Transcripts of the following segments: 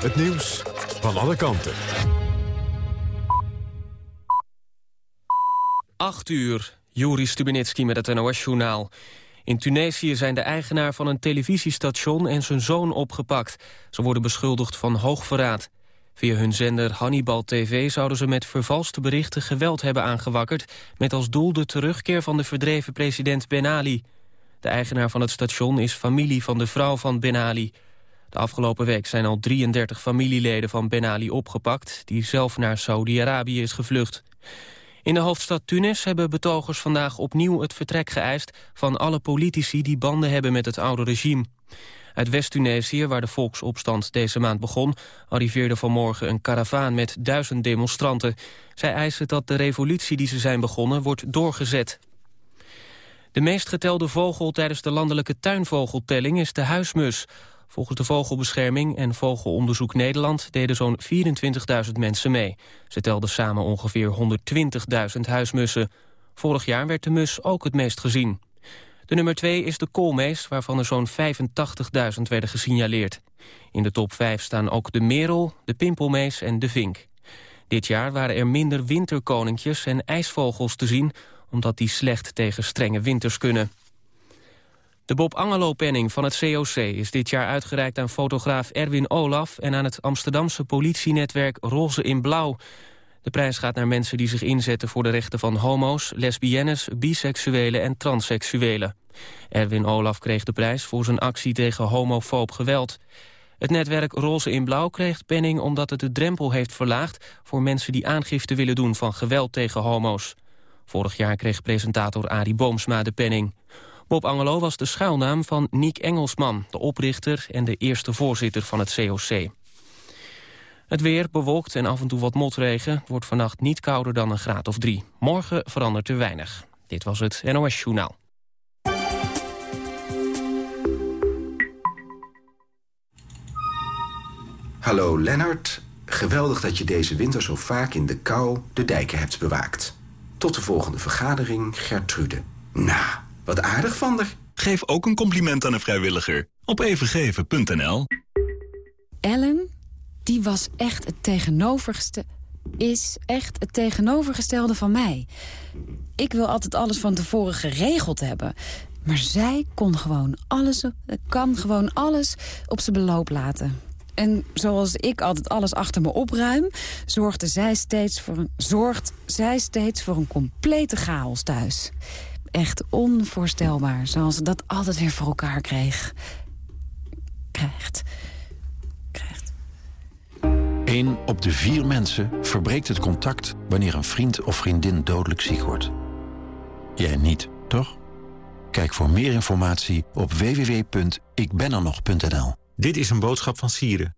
Het nieuws van alle kanten. 8 uur, Juri Stubenitski met het NOS-journaal. In Tunesië zijn de eigenaar van een televisiestation en zijn zoon opgepakt. Ze worden beschuldigd van hoogverraad. Via hun zender Hannibal TV zouden ze met vervalste berichten geweld hebben aangewakkerd... met als doel de terugkeer van de verdreven president Ben Ali. De eigenaar van het station is familie van de vrouw van Ben Ali. De afgelopen week zijn al 33 familieleden van Ben Ali opgepakt... die zelf naar Saudi-Arabië is gevlucht. In de hoofdstad Tunis hebben betogers vandaag opnieuw het vertrek geëist... van alle politici die banden hebben met het oude regime. Uit West-Tunesië, waar de volksopstand deze maand begon... arriveerde vanmorgen een karavaan met duizend demonstranten. Zij eisen dat de revolutie die ze zijn begonnen wordt doorgezet. De meest getelde vogel tijdens de landelijke tuinvogeltelling is de huismus. Volgens de Vogelbescherming en Vogelonderzoek Nederland deden zo'n 24.000 mensen mee. Ze telden samen ongeveer 120.000 huismussen. Vorig jaar werd de mus ook het meest gezien. De nummer 2 is de koolmees, waarvan er zo'n 85.000 werden gesignaleerd. In de top 5 staan ook de merel, de pimpelmees en de vink. Dit jaar waren er minder winterkoninkjes en ijsvogels te zien... omdat die slecht tegen strenge winters kunnen. De Bob Angelo-penning van het COC is dit jaar uitgereikt aan fotograaf Erwin Olaf... en aan het Amsterdamse politienetwerk Roze in Blauw. De prijs gaat naar mensen die zich inzetten voor de rechten van homo's, lesbiennes, biseksuelen en transseksuelen. Erwin Olaf kreeg de prijs voor zijn actie tegen homofoob geweld. Het netwerk Roze in Blauw kreeg penning omdat het de drempel heeft verlaagd... voor mensen die aangifte willen doen van geweld tegen homo's. Vorig jaar kreeg presentator Arie Boomsma de penning. Bob Angelo was de schuilnaam van Niek Engelsman... de oprichter en de eerste voorzitter van het COC. Het weer bewolkt en af en toe wat motregen... wordt vannacht niet kouder dan een graad of drie. Morgen verandert er weinig. Dit was het NOS Journaal. Hallo Lennart. Geweldig dat je deze winter zo vaak in de kou de dijken hebt bewaakt. Tot de volgende vergadering, Gertrude. Nou, wat aardig van haar. Geef ook een compliment aan een vrijwilliger op evengeven.nl. Ellen, die was echt het tegenovergestelde is echt het tegenovergestelde van mij. Ik wil altijd alles van tevoren geregeld hebben. Maar zij kon gewoon alles, kan gewoon alles op zijn beloop laten. En zoals ik altijd alles achter me opruim... zorgde zij steeds voor een, zorgt zij steeds voor een complete chaos thuis. Echt onvoorstelbaar, zoals ze dat altijd weer voor elkaar kreeg. Krijgt. Krijgt. Eén op de vier mensen verbreekt het contact... wanneer een vriend of vriendin dodelijk ziek wordt. Jij niet, toch? Kijk voor meer informatie op www.ikbenernog.nl. Dit is een boodschap van Sieren.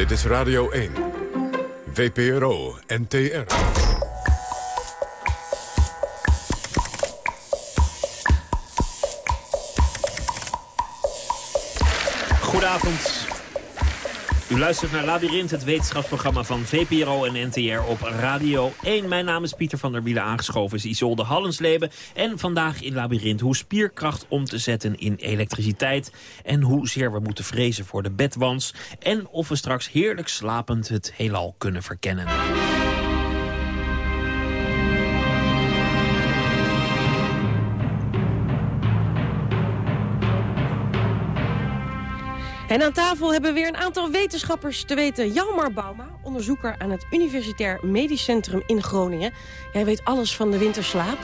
Dit is Radio 1. VPRO NTR. Goedenavond. U luistert naar Labyrinth, het wetenschapsprogramma van VPRO en NTR op Radio 1. Mijn naam is Pieter van der Wielen, aangeschoven is Isolde Hallensleben. En vandaag in Labyrinth hoe spierkracht om te zetten in elektriciteit. En hoezeer we moeten vrezen voor de bedwans. En of we straks heerlijk slapend het heelal kunnen verkennen. En aan tafel hebben we weer een aantal wetenschappers te weten. Jalmar Bauma, onderzoeker aan het Universitair Medisch Centrum in Groningen. Jij weet alles van de winterslaap.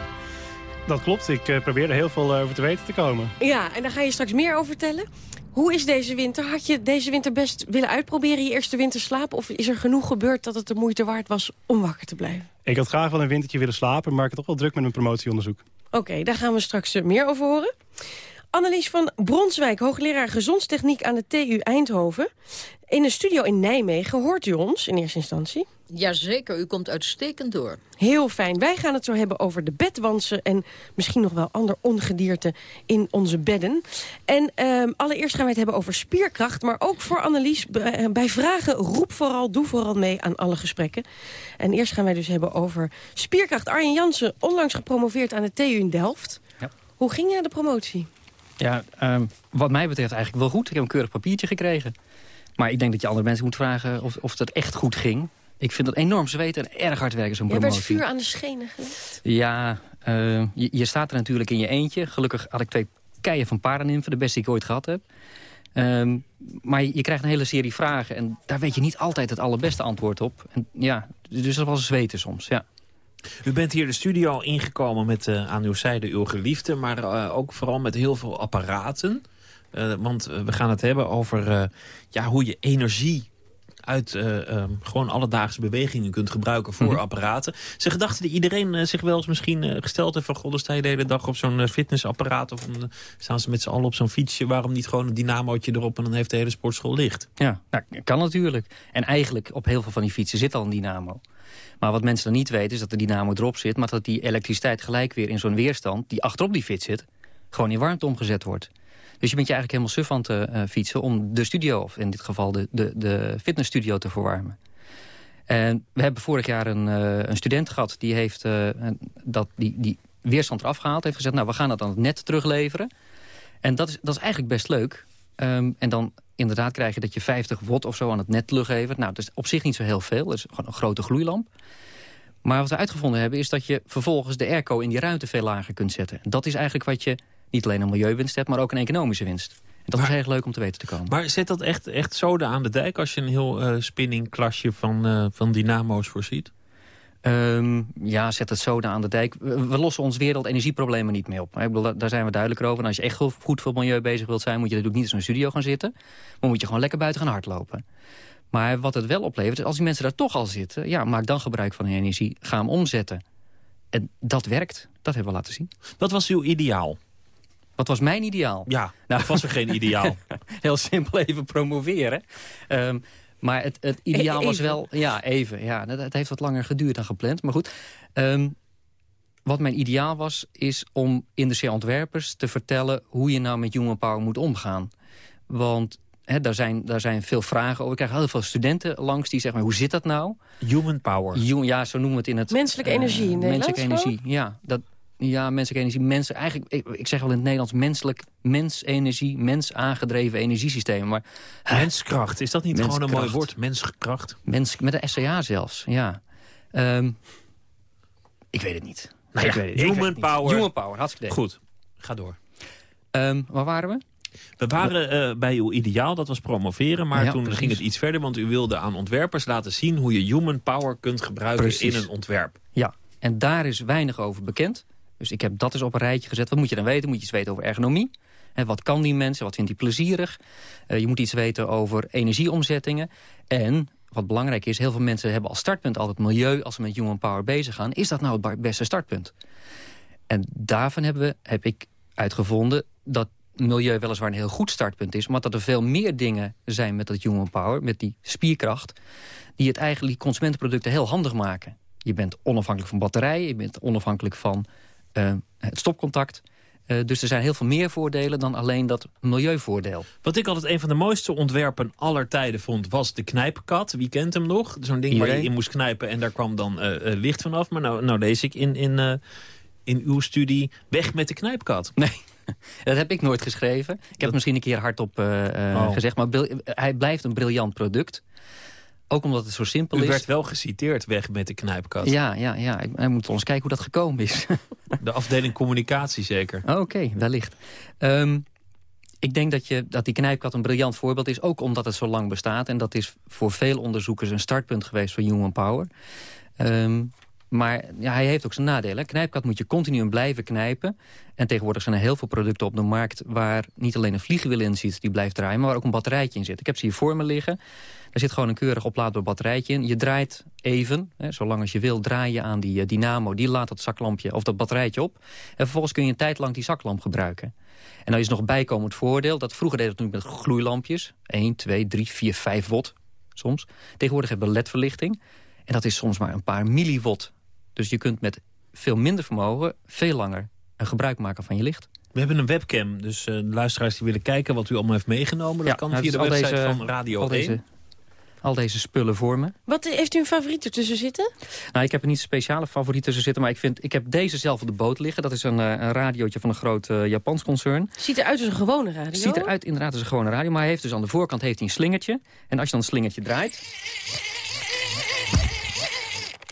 Dat klopt, ik uh, probeer er heel veel eh, over te weten te komen. Ja, en daar ga je straks meer over vertellen. Hoe is deze winter? Had je deze winter best willen uitproberen, je eerste winterslaap? Of is er genoeg gebeurd dat het de moeite waard was om wakker te blijven? Ik had graag wel een wintertje willen slapen, maar ik heb toch wel druk met mijn promotieonderzoek. Oké, daar gaan we straks eh, meer over horen. Annelies van Bronswijk, hoogleraar gezondstechniek aan de TU Eindhoven. In een studio in Nijmegen hoort u ons in eerste instantie. Jazeker, u komt uitstekend door. Heel fijn. Wij gaan het zo hebben over de bedwansen... en misschien nog wel ander ongedierte in onze bedden. En ehm, allereerst gaan wij het hebben over spierkracht... maar ook voor Annelies, bij, bij vragen roep vooral, doe vooral mee aan alle gesprekken. En eerst gaan wij dus hebben over spierkracht. Arjen Jansen, onlangs gepromoveerd aan de TU in Delft. Ja. Hoe ging je de promotie? Ja, ehm, wat mij betreft eigenlijk wel goed. Ik heb een keurig papiertje gekregen. Maar ik denk dat je andere mensen moet vragen of, of dat echt goed ging. Ik vind dat enorm zweten en erg hard werken, zo'n Je promotie. werd vuur aan de schenen gelegd. Ja, eh, je, je staat er natuurlijk in je eentje. Gelukkig had ik twee keien van paranimfen, de beste die ik ooit gehad heb. Ehm, maar je, je krijgt een hele serie vragen en daar weet je niet altijd het allerbeste antwoord op. En, ja, dus dat was zweten soms, ja. U bent hier de studio ingekomen met eh, aan uw zijde uw geliefde... maar eh, ook vooral met heel veel apparaten. Eh, want we gaan het hebben over ja, hoe je energie uit eh, ehm, gewoon alledaagse bewegingen kunt gebruiken voor Mhm. apparaten. Zijn gedachten die iedereen eh, zich wel eens misschien eh, gesteld heeft... van god, dan sta je de hele dag op zo'n fitnessapparaat... of dan, staan ze met z'n allen op zo'n fietsje... waarom niet gewoon een dynamootje erop en dan heeft de hele sportschool licht? Ja, nou, kan natuurlijk. En eigenlijk op heel veel van die fietsen zit al een dynamo. Maar wat mensen dan niet weten is dat de dynamo erop zit... maar dat die elektriciteit gelijk weer in zo'n weerstand... die achterop die fiets zit, gewoon in warmte omgezet wordt. Dus je bent je eigenlijk helemaal suf aan te eh, fietsen... om de studio, of in dit geval de, de, de fitnessstudio, te verwarmen. En we hebben vorig jaar een, eh, een student gehad... die heeft eh, dat, die, die weerstand eraf gehaald. heeft gezegd, nou, we gaan het aan het net terugleveren. En dat is, dat is eigenlijk best leuk. Ehm, en dan inderdaad krijg je dat je 50 watt of zo aan het net teruglevert. Nou, dat is op zich niet zo heel veel. Dat is gewoon een grote gloeilamp. Maar wat we uitgevonden hebben is dat je vervolgens de airco in die ruimte veel lager kunt zetten. En dat is eigenlijk wat je niet alleen een milieuwinst hebt, maar ook een economische winst. En dat is erg leuk om te weten te komen. Maar zet dat echt, echt zoden aan de dijk... als je een heel eh spinningklasje van, eh, van dynamo's voorziet? Ehm, ja, zet het zoden aan de dijk. We, lossen ons wereldenergieproblemen niet mee op. Ik bedoel, daar- zijn we duidelijker over. En als je echt goed voor het milieu bezig wilt zijn... moet je natuurlijk niet in zo'n studio gaan zitten. Maar moet je gewoon lekker buiten gaan hardlopen. Maar wat het wel oplevert, is als die mensen daar toch al zitten... ja, maak dan gebruik van die energie. Ga hem omzetten. En dat werkt. Dat hebben we laten zien. Wat was uw ideaal? Wat was mijn ideaal? Ja, Nou, was er geen ideaal? heel simpel even promoveren. Ehm, maar het, het ideaal was wel... Ja, even. Ja, het, het heeft wat langer geduurd dan gepland. Maar goed, Ehm, wat mijn ideaal was, is om industrieel ontwerpers te vertellen... hoe je nou met human power moet omgaan. Want hè, daar, zijn, daar zijn veel vragen over. Ik krijg heel veel studenten langs die zeggen... maar, hoe zit dat nou? Human power. Human- ja, zo noemen we het in het... Menselijke eh, energie in Menselijke Nederlands energie, ja. Dat, ja, menselijke energie. Mensen, eigenlijk, ik, ik zeg wel in het Nederlands menselijk... mensenergie, mens aangedreven energiesystemen. Maar Menskracht, is dat niet gewoon een mooi woord? Menskracht. Mens, met de SCA zelfs, ja. Ehm, ik weet het niet. Nou ik ja, weet het, ik human weet het niet. power. Human power, hartstikke. Goed, ga door. Ehm, waar waren we? We waren eh, bij uw ideaal, dat was promoveren. Maar Ja, toen precies. ging het iets verder, want u wilde aan ontwerpers laten zien... hoe je human power kunt gebruiken Precies. in een ontwerp. Ja, en daar is weinig over bekend. Dus ik heb dat eens op een rijtje gezet. Wat moet je dan weten? Moet je iets weten over ergonomie? Hè, wat kan die mensen? Wat vindt hij plezierig? Eh, je moet iets weten over energieomzettingen. En, wat belangrijk is, heel veel mensen hebben als startpunt altijd milieu... als ze met human power bezig gaan. Is dat nou het beste startpunt? En daarvan hebben we, heb ik uitgevonden dat milieu weliswaar een heel goed startpunt is... maar dat er veel meer dingen zijn met dat human power, met die spierkracht... die het eigenlijk die consumentenproducten heel handig maken. Je bent onafhankelijk van batterijen, je bent onafhankelijk van het stopcontact... Eh, dus er zijn heel veel meer voordelen dan alleen dat milieuvoordeel. Wat ik altijd een van de mooiste ontwerpen aller tijden vond... was de knijpkat. Wie kent hem nog? Zo'n ding waar je in moest knijpen en daar kwam dan eh, eh, licht vanaf. Maar nou, nou lees ik in, in, eh, in uw studie... weg met de knijpkat. Nee, dat heb ik nooit geschreven. Ik heb het misschien een keer hardop eh, eh, Oh. gezegd. Maar hij blijft een briljant product. Ook omdat het zo simpel U is. werd wel geciteerd, weg met de knijpkat. Ja, ja, ja. Ik, we moeten ons kijken hoe dat gekomen is. De afdeling communicatie zeker. Oké, wellicht. Ehm, ik denk dat, je, dat die knijpkat een briljant voorbeeld is. Ook omdat het zo lang bestaat. En dat is voor veel onderzoekers een startpunt geweest voor Human Power. Ehm, maar ja, hij heeft ook zijn nadelen. Knijpkat moet je continu blijven knijpen. En tegenwoordig zijn er heel veel producten op de markt... waar niet alleen een vliegenwiel in zit die blijft draaien... maar waar ook een batterijtje in zit. Ik heb ze hier voor me liggen. Er zit gewoon een keurig oplaadbaar batterijtje in. Je draait even, hè, zolang als je wil, draai je aan die uh, dynamo. Die laat dat zaklampje of dat batterijtje op. En vervolgens kun je een tijd lang die zaklamp gebruiken. En dan is nog bijkomend voordeel dat vroeger deed het met gloeilampjes. 1, 2, 3, 4, 5 watt soms. Tegenwoordig hebben we ledverlichting. En dat is soms maar een paar milliwatt. Dus je kunt met veel minder vermogen veel langer een gebruik maken van je licht. We hebben een webcam, dus uh, luisteraars die willen kijken wat u allemaal heeft meegenomen... dat Ja, kan nou, via de dus al website deze- van Radio al 1. deze- al deze spullen voor me. Wat heeft u een favoriet ertussen zitten? Nou, ik heb er niet een speciale favoriet tussen zitten... maar ik, vind, ik heb deze zelf op de boot liggen. Dat is een, eh, een radiootje van een groot eh, Japans concern. Ziet eruit als een gewone radio. Het ziet eruit inderdaad als een gewone radio... maar hij heeft dus aan de voorkant heeft hij een slingertje. En als je dan het slingertje draait...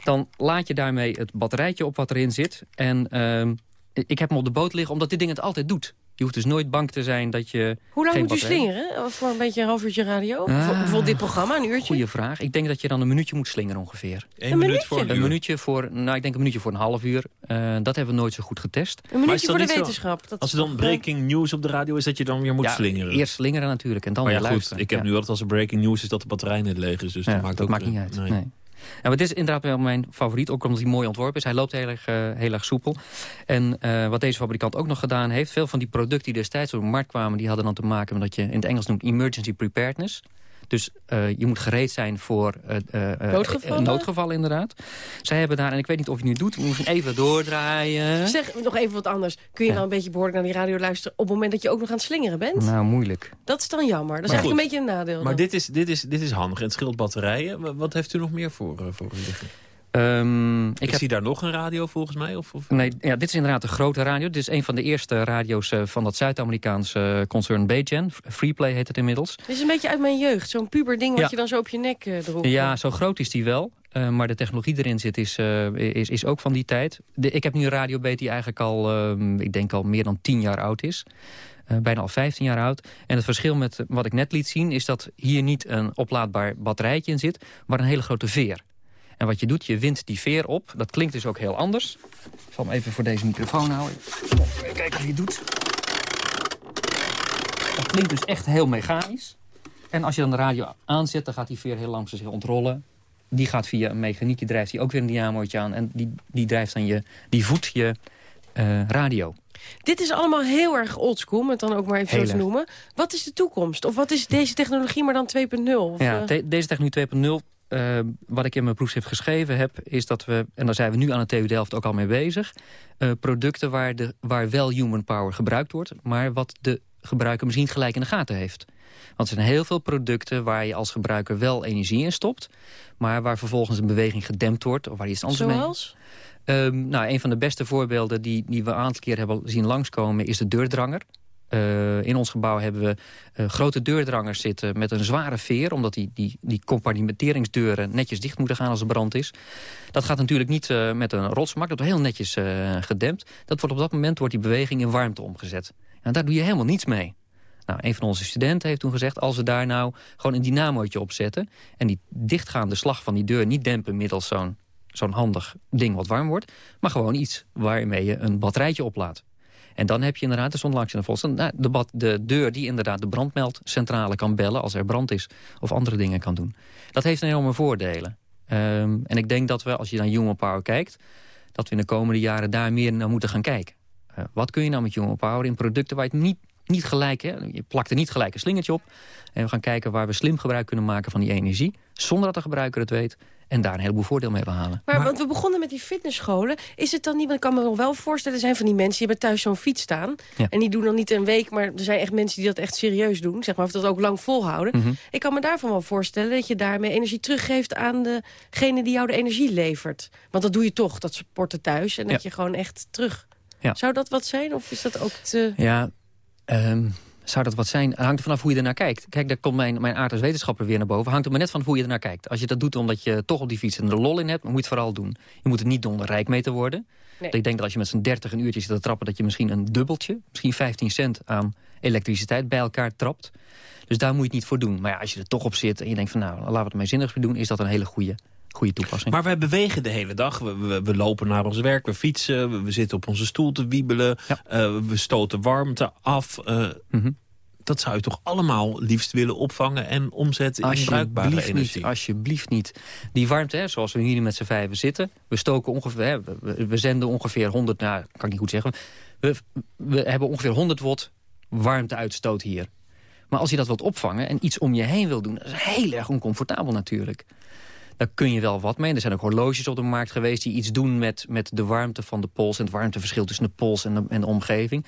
dan laat je daarmee het batterijtje op wat erin zit. En ehm, ik heb hem op de boot liggen omdat dit ding het altijd doet. Je hoeft dus nooit bang te zijn dat je Hoe lang moet u batterij- slingeren? Voor een beetje een half uurtje radio? Ah. Voor bijvoorbeeld dit programma, een uurtje? Goeie vraag. Ik denk dat je dan een minuutje moet slingeren ongeveer. Een minuut minuutje? voor een minuutje voor, nou ik denk een minuutje voor een half uur. Eh, dat hebben we nooit zo goed getest. Een minuutje voor de zo- wetenschap. Dat Als er dan toch, eh, breaking news op de radio is, dat je dan weer moet ja, slingeren. Eerst slingeren natuurlijk en dan maar ja, weer goed, ik heb Ja. nu altijd als er breaking news is dat de batterij net leeg is. Dus Ja, dat maakt dat ook maakt niet uit. nee. Nee. Ja, maar dit is inderdaad wel mijn favoriet, ook omdat hij mooi ontworpen is. Hij loopt heel erg, eh, heel erg soepel. En eh, wat deze fabrikant ook nog gedaan heeft... veel van die producten die destijds op de markt kwamen... die hadden dan te maken met wat je in het Engels noemt emergency preparedness. Dus eh, je moet gereed zijn voor eh, eh, eh, Noodgevallen? noodgevallen, inderdaad. Zij hebben daar, en ik weet niet of je het nu doet... we moeten even doordraaien. Zeg nog even wat anders. Kun je Ja. nou een beetje behoorlijk naar die radio luisteren... op het moment dat je ook nog aan het slingeren bent? Nou, moeilijk. Dat is dan jammer. Dat is Maar eigenlijk goed. een beetje een nadeel. Maar dan. dit is, dit, is, dit is handig en het scheelt batterijen. Wa- Wat heeft u nog meer voor, voor u liggen? Ehm, ik Ik heb zie daar nog een radio volgens mij. Of, of... Nee, ja, dit is inderdaad een grote radio. Dit is een van de eerste radio's eh, van dat Zuid-Amerikaanse eh, concern Baygen. Freeplay heet het inmiddels. Dit is een beetje uit mijn jeugd. Zo'n puber ding wat je dan zo op je nek eh, droeg. Ja, zo groot is die wel. Eh, maar de technologie erin zit is, eh, is, is ook van die tijd. De, ik heb nu een radiobeet die eigenlijk al, ehm, ik denk al meer dan 10 jaar oud is. Eh, bijna al 15 jaar oud. En het verschil met wat ik net liet zien... is dat hier niet een oplaadbaar batterijtje in zit... maar een hele grote veer. En wat je doet, je wint die veer op. Dat klinkt dus ook heel anders. Ik zal hem even voor deze microfoon houden. Even kijken of je het doet. Dat klinkt dus echt heel mechanisch. En als je dan de radio aanzet, dan gaat die veer heel langzaam zich ontrollen. Die gaat via een mechaniek, die drijft die ook weer een dynamootje aan. En die, die drijft dan je, die voedt je eh, radio. Dit is allemaal heel erg oldschool, om het dan ook maar even Heel zo te noemen. Wat is de toekomst? Of wat is deze technologie maar dan 2.0? Of, Ja, eh, te- deze technologie 2.0, eh, wat ik in mijn proefschrift geschreven heb... is dat we, en daar zijn we nu aan de TU Delft ook al mee bezig... eh, producten waar, de, waar wel human power gebruikt wordt... maar wat de gebruiker misschien gelijk in de gaten heeft. Want er zijn heel veel producten waar je als gebruiker wel energie in stopt... maar waar vervolgens een beweging gedempt wordt... of waar je iets anders mee... zoals? Ehm, nou, een van de beste voorbeelden die, die we een aantal keer hebben zien langskomen... is de deurdranger. Eh, in ons gebouw hebben we eh, grote deurdrangers zitten met een zware veer... omdat die, die, die compartimenteringsdeuren netjes dicht moeten gaan als er brand is. Dat gaat natuurlijk niet eh, met een rotsmak, dat wordt heel netjes gedempt. Dat wordt op dat moment wordt die beweging in warmte omgezet. En daar doe je helemaal niets mee. Nou, een van onze studenten heeft toen gezegd... als we daar nou gewoon een dynamootje op zetten... en die dichtgaande slag van die deur niet dempen middels zo'n zo'n handig ding wat warm wordt... maar gewoon iets waarmee je een batterijtje oplaadt. En dan heb je inderdaad, er stond langs in de. Nou, de, de deur die inderdaad de brandmeldcentrale kan bellen... als er brand is of andere dingen kan doen. Dat heeft een enorme voordelen. Ehm, en ik denk dat we, als je naar Human Power kijkt... dat we in de komende jaren daar meer naar moeten gaan kijken. Eh, wat kun je nou met Human Power in producten waar je het niet, niet gelijk... Hè, je plakt er niet gelijk een slingertje op. En we gaan kijken waar we slim gebruik kunnen maken van die energie... zonder dat de gebruiker het weet... en daar een heleboel voordeel mee behalen. Maar, want we begonnen met die fitnessscholen. Is het dan niet, want ik kan me nog wel voorstellen... er zijn van die mensen die hebben thuis zo'n fiets staan. Ja. En die doen dan niet een week, maar er zijn echt mensen die dat echt serieus doen. Zeg maar, of dat ook lang volhouden. Mhm. Ik kan me daarvan wel voorstellen dat je daarmee energie teruggeeft... aan degene die jou de energie levert. Want dat doe je toch, dat sporten thuis. En dat Ja. je gewoon echt terug... Ja. Zou dat wat zijn? Of is dat ook te... Ja, ehm, zou dat wat zijn? Het hangt er vanaf hoe je ernaar kijkt. Kijk, daar komt mijn, mijn aard als wetenschapper weer naar boven. Hangt er maar net van hoe je ernaar kijkt. Als je dat doet omdat je toch op die fiets een lol in hebt... dan moet je het vooral doen. Je moet er niet doen om er rijk mee te worden. Nee. Ik denk dat als je met z'n 30 een uurtje zit te trappen... dat je misschien een dubbeltje, misschien 15 cent aan elektriciteit bij elkaar trapt. Dus daar moet je het niet voor doen. Maar ja, als je er toch op zit en je denkt van... nou, laten we het mij zinnig doen... is dat een hele goede goede toepassing. Maar wij bewegen de hele dag. We, we, we lopen naar ons werk, we fietsen, we, we zitten op onze stoel te wiebelen. Uh, we stoten warmte af. Uh, mm Dat zou je toch allemaal liefst willen opvangen en omzetten in bruikbare energie? Niet, alsjeblieft niet. Die warmte, hè, zoals we hier met z'n vijven zitten. We stoken ongeveer, hè, we, we, zenden ongeveer 100, nou, kan ik niet goed zeggen. We, we hebben ongeveer 100 watt warmteuitstoot hier. Maar als je dat wilt opvangen en iets om je heen wil doen... dat is heel erg oncomfortabel natuurlijk. Daar kun je wel wat mee. Er zijn ook horloges op de markt geweest die iets doen met, met de warmte van de pols... en het warmteverschil tussen de pols en de, en de omgeving.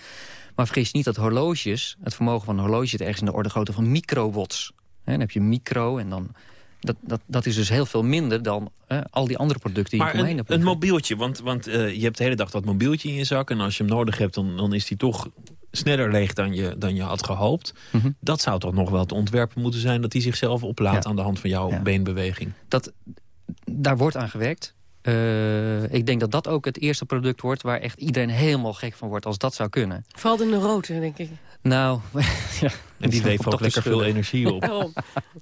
Maar vergis niet dat horloges, het vermogen van een horloge... zit ergens in de orde grootte van microwatts. He, dan heb je micro en dan dat, dat, dat is dus heel veel minder dan al die andere producten die maar je omheen hebt. een mobieltje, want, want uh, je hebt de hele dag dat mobieltje in je zak... en als je hem nodig hebt, dan, dan is die toch sneller leeg dan je, dan je had gehoopt. Mm -hmm. Dat zou toch nog wel te ontwerpen moeten zijn... dat hij zichzelf oplaadt ja. aan de hand van jouw ja. beenbeweging. Dat, daar wordt aan gewerkt. Uh, ik denk dat dat ook het eerste product wordt... waar echt iedereen helemaal gek van wordt als dat zou kunnen. Vooral de neuroten, denk ik. Nou, ja, en die levert ook lekker veel energie op.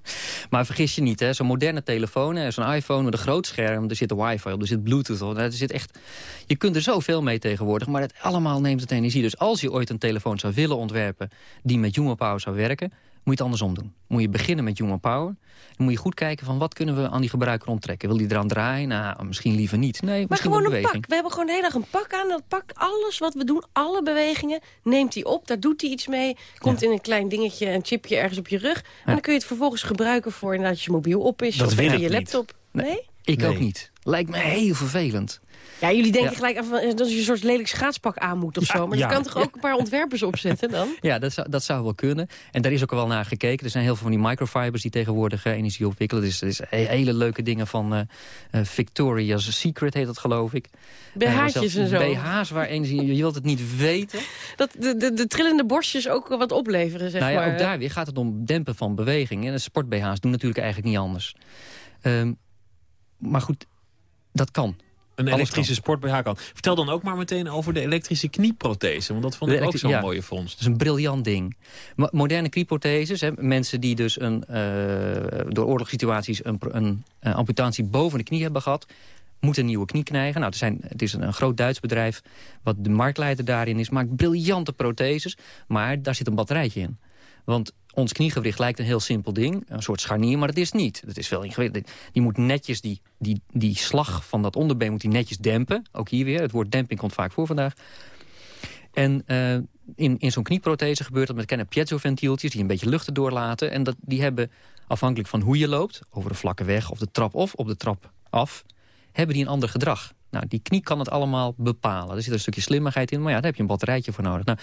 maar vergis je niet, zo'n moderne telefoon, zo'n iPhone met een groot scherm... er zit wifi op, er zit bluetooth op. Er zit echt, je kunt er zoveel mee tegenwoordig, maar het allemaal neemt het energie. Dus als je ooit een telefoon zou willen ontwerpen... die met Human Power zou werken, je het andersom doen. Moet je beginnen met Human Power. Dan moet je goed kijken van wat kunnen we aan die gebruiker onttrekken. Wil die eraan draaien? Nou, misschien liever niet. Nee, maar misschien gewoon een, pak. We hebben gewoon de hele dag een pak aan. Dat pak, alles wat we doen, alle bewegingen, neemt hij op. Daar doet hij iets mee. Komt ja. in een klein dingetje, een chipje ergens op je rug. En dan kun je het vervolgens gebruiken voor nadat je mobiel op is. Dat of je laptop. Nee? nee? Ik nee. ook niet. Lijkt me heel vervelend. Ja, jullie denken ja. gelijk aan dat je een soort lelijk schaatspak aan moet of zo. Maar ja, je kan toch ook een paar ontwerpers opzetten dan? Ja, dat zou, dat zou wel kunnen. En daar is ook wel naar gekeken. Er zijn heel veel van die microfibers die tegenwoordig uh, energie opwikkelen. Dus er is hele leuke dingen van uh, uh, Victoria's Secret heet dat geloof ik. BH'tjes en zo. BH's waar energie, je wilt het niet weten. Dat de, de, de trillende borstjes ook wat opleveren, zeg nou ja, maar. Ook daar weer gaat het om dempen van beweging. En de sport-BH's doen natuurlijk eigenlijk niet anders. Um, maar goed, dat kan. Een elektrische sport BH kan. Vertel dan ook maar meteen over de elektrische knieprothese. Want dat vond ik ook zo'n ja, mooie vondst. Dat is een briljant ding. Mo moderne knieprotheses, hè, mensen die dus een, uh, door oorlogssituaties een, een, een, amputatie boven de knie hebben gehad... moeten een nieuwe knie krijgen. Nou, er zijn, het is een, een groot Duits bedrijf wat de marktleider daarin is. Maakt briljante protheses, maar daar zit een batterijtje in. Want ons kniegewricht lijkt een heel simpel ding. Een soort scharnier, maar dat is niet. Dat is veel ingewikkeld. Die moet netjes, die, die, die slag van dat onderbeen moet die netjes dempen. Ook hier weer, het woord demping komt vaak voor vandaag. En uh, in, in zo'n knieprothese gebeurt dat met kleine piezoventieltjes... die een beetje lucht doorlaten. En dat, die hebben, afhankelijk van hoe je loopt... over de vlakke weg of de trap of op de trap af... hebben die een ander gedrag. Nou, die knie kan het allemaal bepalen. Er zit een stukje slimmigheid in, maar ja, daar heb je een batterijtje voor nodig. Nou,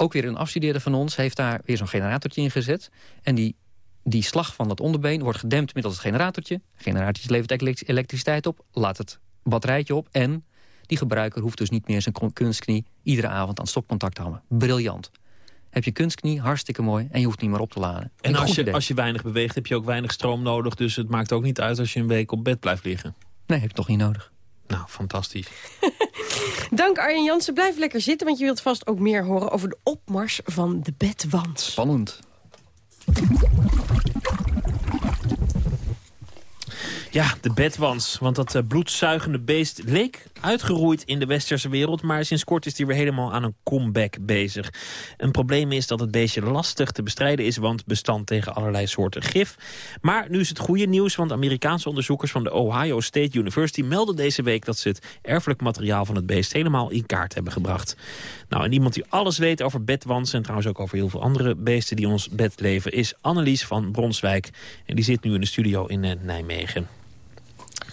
ook weer een afstudeerder van ons heeft daar weer zo'n generatortje in gezet. En die, die slag van dat onderbeen wordt gedempt middels het generatortje. Het generatortje levert elektriciteit op, laat het batterijtje op... en die gebruiker hoeft dus niet meer zijn kunstknie... iedere avond aan stopcontact te houden. Briljant. Heb je kunstknie, hartstikke mooi, en je hoeft niet meer op te laden. En als je, als je weinig beweegt, heb je ook weinig stroom nodig... dus het maakt ook niet uit als je een week op bed blijft liggen. Nee, heb je toch niet nodig. Nou, fantastisch. Dank Arjen Jansen. Blijf lekker zitten, want je wilt vast ook meer horen... over de opmars van de bedwand. Spannend. Ja, de bedwans. Want dat uh, bloedzuigende beest leek uitgeroeid in de westerse wereld... maar sinds kort is hij weer helemaal aan een comeback bezig. Een probleem is dat het beestje lastig te bestrijden is... want bestand tegen allerlei soorten gif. Maar nu is het goede nieuws, want Amerikaanse onderzoekers... van de Ohio State University melden deze week... dat ze het erfelijk materiaal van het beest helemaal in kaart hebben gebracht. Nou, en iemand die alles weet over bedwansen... en trouwens ook over heel veel andere beesten die ons bed leven... is Annelies van Bronswijk. En die zit nu in de studio in uh, Nijmegen.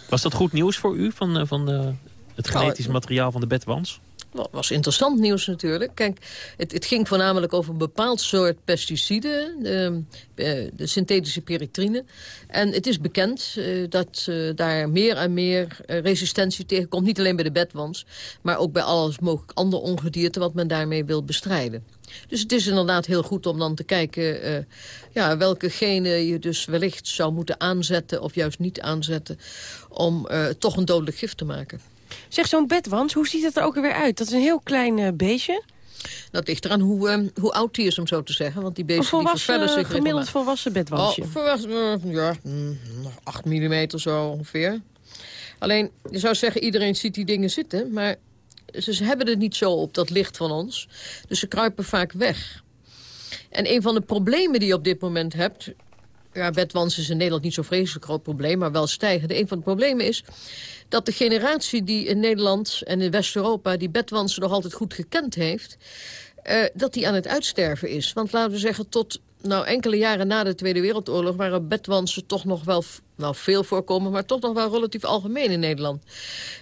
Was dat goed nieuws voor u, van, uh, van de, het genetisch materiaal van de bedwans? Dat was interessant nieuws natuurlijk. Kijk, het, het, ging voornamelijk over een bepaald soort pesticiden, de, de synthetische peritrine. En het is bekend uh, dat uh, daar meer en meer resistentie tegen komt. Niet alleen bij de bedwans, maar ook bij alles mogelijk ander ongedierte wat men daarmee wil bestrijden. Dus het is inderdaad heel goed om dan te kijken uh, ja, welke genen je dus wellicht zou moeten aanzetten of juist niet aanzetten om toch een dodelijk gif te maken. Zeg, zo'n bedwans, hoe ziet het er ook weer uit? Dat is een heel klein uh, beestje. Dat ligt eraan hoe, ehm, hoe oud die is, om zo te zeggen. Want die beesten die vervellen zich gemiddeld volwassen bedwantje. Oh, volwassen, eh, ja, mm, 8 mm zo ongeveer. Alleen, je zou zeggen, iedereen ziet die dingen zitten. Maar ze, ze hebben het niet zo op dat licht van ons. Dus ze kruipen vaak weg. En een van de problemen die je op dit moment hebt... Ja, bedwans is in Nederland niet zo'n vreselijk groot probleem, maar wel stijgende. Een van de problemen is dat de generatie die in Nederland en in West-Europa... die bedwansen nog altijd goed gekend heeft... eh, dat die aan het uitsterven is. Want laten we zeggen, tot nou, enkele jaren na de Tweede Wereldoorlog... waren bedwansen toch nog wel nou, veel voorkomen... maar toch nog wel relatief algemeen in Nederland.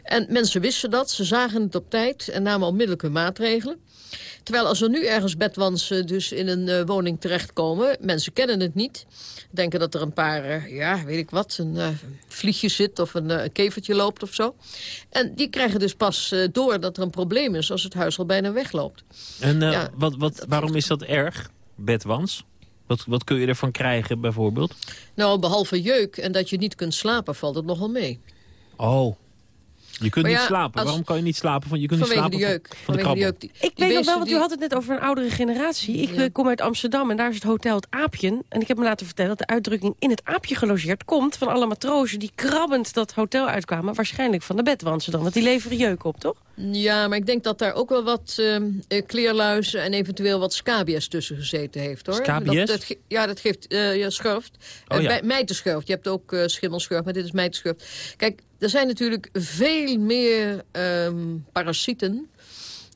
En mensen wisten dat, ze zagen het op tijd... en namen onmiddellijke maatregelen. Terwijl als er nu ergens bedwansen dus in een eh, woning terechtkomen... mensen kennen het niet, denken dat er een paar, eh, ja, weet ik wat... een eh, vliegje zit of een, kevertje loopt of zo. En die krijgen dus pas door dat er een probleem is... als het huis al bijna wegloopt. En Ja, wat, wat, waarom is dat erg, bedwans? Wat, wat kun je ervan krijgen, bijvoorbeeld? Nou, behalve jeuk en dat je niet kunt slapen, valt het nogal mee. Oh, je kunt Maar niet ja, slapen. als- Waarom kan je niet slapen? Van, je kunt niet slapen de van- jeuk. Van, de Vanwege de krabben. jeuk. Die- Ik die weet nog wel, want u had het net over een oudere generatie. Ik eh, kom uit Amsterdam en daar is het hotel Het Aapje. En ik heb me laten vertellen dat de uitdrukking in het aapje gelogeerd komt... van alle matrozen die krabbend dat hotel uitkwamen. Waarschijnlijk van de bedwansen dan, want die leveren jeuk op, toch? Ja, maar ik denk dat daar ook wel wat eh, eh, kleerluizen en eventueel wat scabies tussen gezeten heeft. hoor. Scabies? Dat, ja, dat geeft eh ja, schurft. Oh, bij- Mijtenschurft. Je hebt ook eh schimmelschurft, maar dit is mijtenschurft. Kijk, er zijn natuurlijk veel meer ehm, parasieten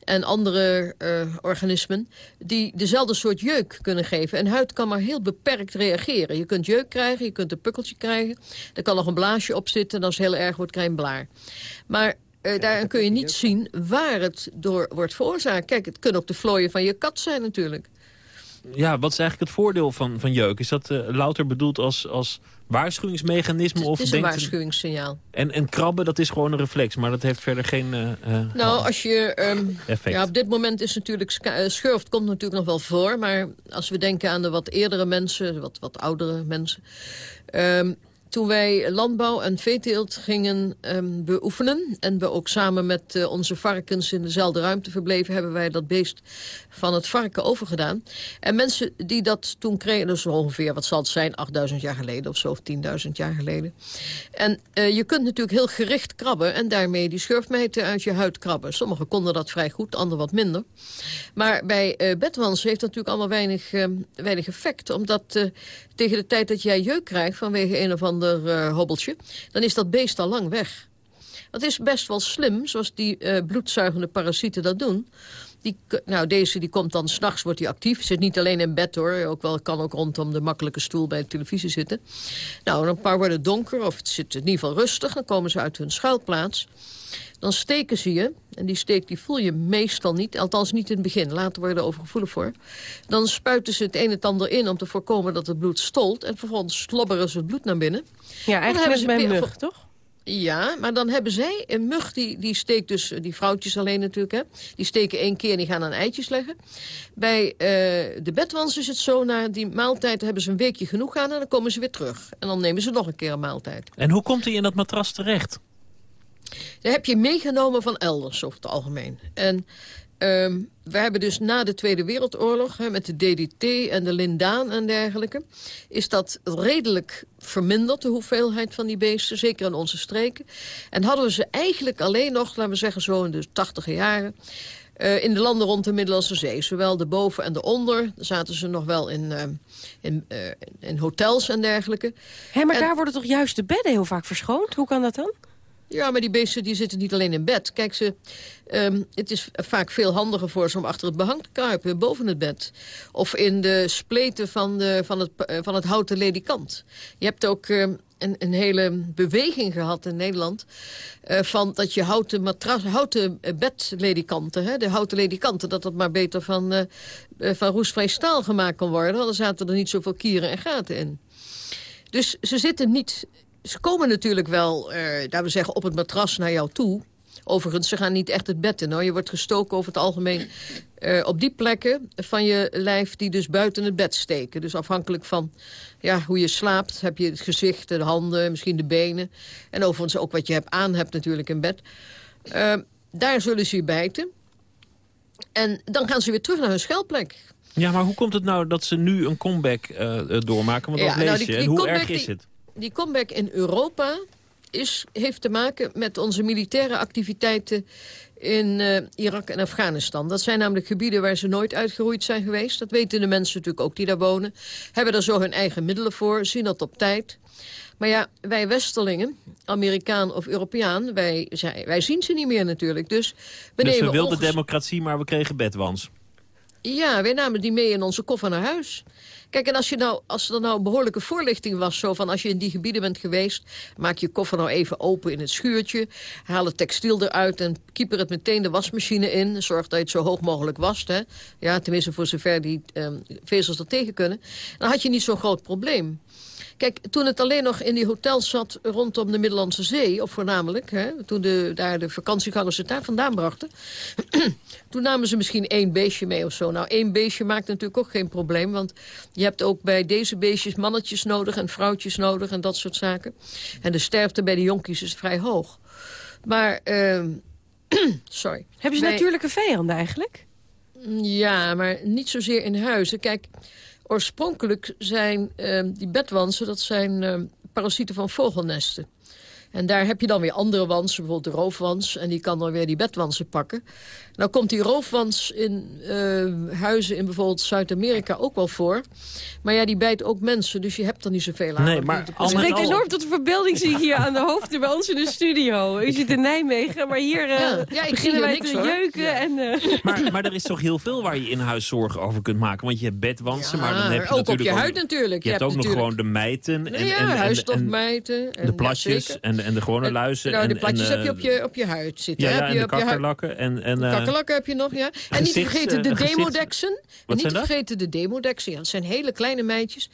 en andere eh, organismen die dezelfde soort jeuk kunnen geven. En huid kan maar heel beperkt reageren. Je kunt jeuk krijgen, je kunt een pukkeltje krijgen. Er kan nog een blaasje op zitten en als het heel erg wordt, krijg je een blaar. Maar eh daarin kun je niet zien waar het door wordt veroorzaakt. Kijk, het kunnen ook de vlooien van je kat zijn natuurlijk. Ja, wat is eigenlijk het voordeel van, van jeuk? Is dat eh, louter bedoeld als, als waarschuwingsmechanisme? Of het is een waarschuwingssignaal. En, en krabben, dat is gewoon een reflex, maar dat heeft verder geen eh, Nou, als je... ehm, effect. ja, op dit moment is natuurlijk... Schurft komt natuurlijk nog wel voor. Maar als we denken aan de wat eerdere mensen, wat, wat oudere mensen... ehm, toen wij landbouw en veeteelt gingen ehm, beoefenen... en we ook samen met eh, onze varkens in dezelfde ruimte verbleven... hebben wij dat beest van het varken overgedaan. En mensen die dat toen kregen, dus ongeveer, wat zal het zijn... 8000 jaar geleden of zo, of 10.000 jaar geleden. En eh, je kunt natuurlijk heel gericht krabben... en daarmee die schurfmijten uit je huid krabben. Sommigen konden dat vrij goed, anderen wat minder. Maar bij bedwans heeft dat natuurlijk allemaal weinig, eh, weinig effect. Omdat tegen de tijd dat jij jeuk krijgt vanwege een of eh, hobbeltje... dan is dat beest al lang weg. Dat is best wel slim, zoals die eh, bloedzuigende parasieten dat doen. Die, nou, deze die komt dan s'nachts, wordt die actief. Zit niet alleen in bed hoor, ook wel, kan ook rondom de makkelijke stoel bij de televisie zitten. Nou, en een paar worden donker of het zit in ieder geval rustig. Dan komen ze uit hun schuilplaats. Dan steken ze je, en die steek die voel je meestal niet. Althans niet in het begin, later worden er overgevoelig voor. Dan spuiten ze het een en het ander in om te voorkomen dat het bloed stolt. En vervolgens slobberen ze het bloed naar binnen. Ja, eigenlijk hebben net ze bij een mug, toch? Ja, maar dan hebben zij een mug, die, die steekt dus, die vrouwtjes alleen natuurlijk, hè, die steken één keer en die gaan dan eitjes leggen. Bij eh, de bedwans is het zo, na die maaltijd hebben ze een weekje genoeg aan en dan komen ze weer terug. En dan nemen ze nog een keer een maaltijd. En hoe komt hij in dat matras terecht? Dat heb je meegenomen van elders over het algemeen. En ehm, we hebben dus na de Tweede Wereldoorlog, met de DDT en de lindaan en dergelijke... is dat redelijk verminderd, de hoeveelheid van die beesten, zeker in onze streken. En hadden we ze eigenlijk alleen nog, laten we zeggen zo in de tachtige jaren... eh, in de landen rond de Middellandse Zee, zowel de boven en de onder... zaten ze nog wel in, ehm, in, eh, in hotels en dergelijke. Hé, maar En- daar worden toch juist de bedden heel vaak verschoond? Hoe kan dat dan? Ja, maar die beesten die zitten niet alleen in bed. Kijk, ze, ehm, het is vaak veel handiger voor ze om achter het behang te kruipen, boven het bed. Of in de spleten van, de, van, het, eh, van het houten ledikant. Je hebt ook ehm, een, een hele beweging gehad in Nederland... eh, van dat je houten, matras, houten eh, bedledikanten, hè, de houten ledikanten... dat dat maar beter van, eh, van roestvrij staal gemaakt kon worden. Dan zaten er niet zoveel kieren en gaten in. Dus ze zitten niet... Ze komen natuurlijk wel, eh laten we zeggen, op het matras naar jou toe. Overigens, ze gaan niet echt het bed in. Hoor. Je wordt gestoken over het algemeen eh, op die plekken van je lijf... die dus buiten het bed steken. Dus afhankelijk van ja, hoe je slaapt... heb je het gezicht, de handen, misschien de benen. En overigens ook wat je hebt aan hebt natuurlijk in bed. Eh, daar zullen ze je bijten. En dan gaan ze weer terug naar hun schuilplek. Ja, maar hoe komt het nou dat ze nu een comeback uh, doormaken? Want dat ja, lees nou, die, je. die En hoe erg is die- het? Die comeback in Europa is, heeft te maken met onze militaire activiteiten in eh, Irak en Afghanistan. Dat zijn namelijk gebieden waar ze nooit uitgeroeid zijn geweest. Dat weten de mensen natuurlijk ook die daar wonen. Hebben er zo hun eigen middelen voor, zien dat op tijd. Maar ja, wij Westerlingen, Amerikaan of Europeaan, wij, wij zien ze niet meer natuurlijk. Dus we Dus we wilden democratie, maar we kregen bedwans. Ja, wij namen die mee in onze koffer naar huis. Kijk, en als, je nou, als er nou behoorlijke voorlichting was... zo van als je in die gebieden bent geweest... maak je koffer nou even open in het schuurtje... haal het textiel eruit en kieper het meteen de wasmachine in. Zorg dat je het zo hoog mogelijk wast. Hè? Ja, tenminste voor zover die ehm, vezels er tegen kunnen. Dan had je niet zo'n groot probleem. Kijk, toen het alleen nog in die hotels zat rondom de Middellandse Zee... of voornamelijk, hè, toen de, daar de vakantiegangers het daar vandaan brachten... toen namen ze misschien één beestje mee of zo. Nou, één beestje maakt natuurlijk ook geen probleem... want je hebt ook bij deze beestjes mannetjes nodig en vrouwtjes nodig... en dat soort zaken. En de sterfte bij de jonkies is vrij hoog. Maar, ehm, sorry. Hebben ze natuurlijke vijanden eigenlijk? ja, maar niet zozeer in huizen. Kijk, oorspronkelijk zijn ehm, die bedwansen... dat zijn ehm, parasieten van vogelnesten. En daar heb je dan weer andere wansen, bijvoorbeeld de roofwans... en die kan dan weer die bedwansen pakken. Nou komt die roofwans in eh, huizen in bijvoorbeeld Zuid-Amerika ook wel voor. Maar ja, die bijt ook mensen, dus je hebt er niet zoveel aan. Nee, maar Het spreekt al- enorm tot de verbeelding, zie ik hier aan de hoofd bij ons in de studio. U zit in Nijmegen, maar hier eh, Ja, ja, ik zie beginnen wij niks, te hoor. jeuken. Ja. En, eh, Maar, maar er is toch heel veel waar je in huis zorgen over kunt maken. Want je hebt bedwansen, maar dan heb je ook op je huid natuurlijk. Je, hebt ook nog gewoon de mijten en, Nee, ja, en, en, en, huisstofmijten. en- de plasjes en, de- en de gewone luizen. Nou, en, de platjes en, heb je eh, op je, op je huid zitten. Ja, heb en je de je kakkerlakken. En, en, eh, Kakkerlakken heb je nog, ja. En niet te vergeten de eh, gezichts- demodexen. En Wat niet zijn te dat? vergeten de demodexen. Ja, dat zijn hele kleine meisjes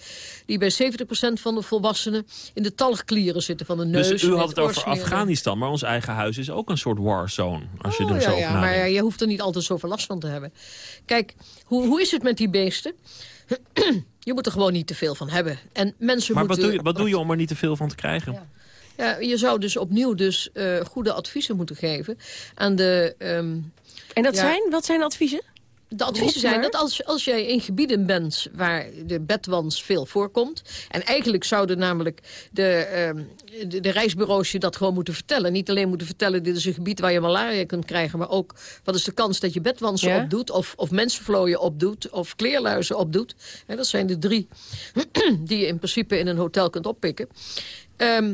die bij 70% van de volwassenen in de talgklieren zitten van de neus. Dus u had het over. Afghanistan, maar ons eigen huis is ook een soort warzone. Als je Oh, er ja, zo over ja, maar je hoeft er niet altijd zoveel last van te hebben. Kijk, hoe, hoe is het met die beesten? je moet er gewoon niet te veel van hebben. En mensen Maar wat doe, je, wat doe je om er niet te veel van te krijgen? Ja, je zou dus opnieuw dus, eh, goede adviezen moeten geven aan de... ehm, en dat ja, zijn, wat zijn adviezen? De adviezen zijn dat als, als jij in gebieden bent waar de bedwans veel voorkomt... en eigenlijk zouden namelijk de, ehm, de, de reisbureaus je dat gewoon moeten vertellen. Niet alleen moeten vertellen, dit is een gebied waar je malaria kunt krijgen... maar ook wat is de kans dat je bedwansen Ja. opdoet... of, of mensenvlooien opdoet, of kleerluizen opdoet. Hè, dat zijn de drie die je in principe in een hotel kunt oppikken. Ehm, eh,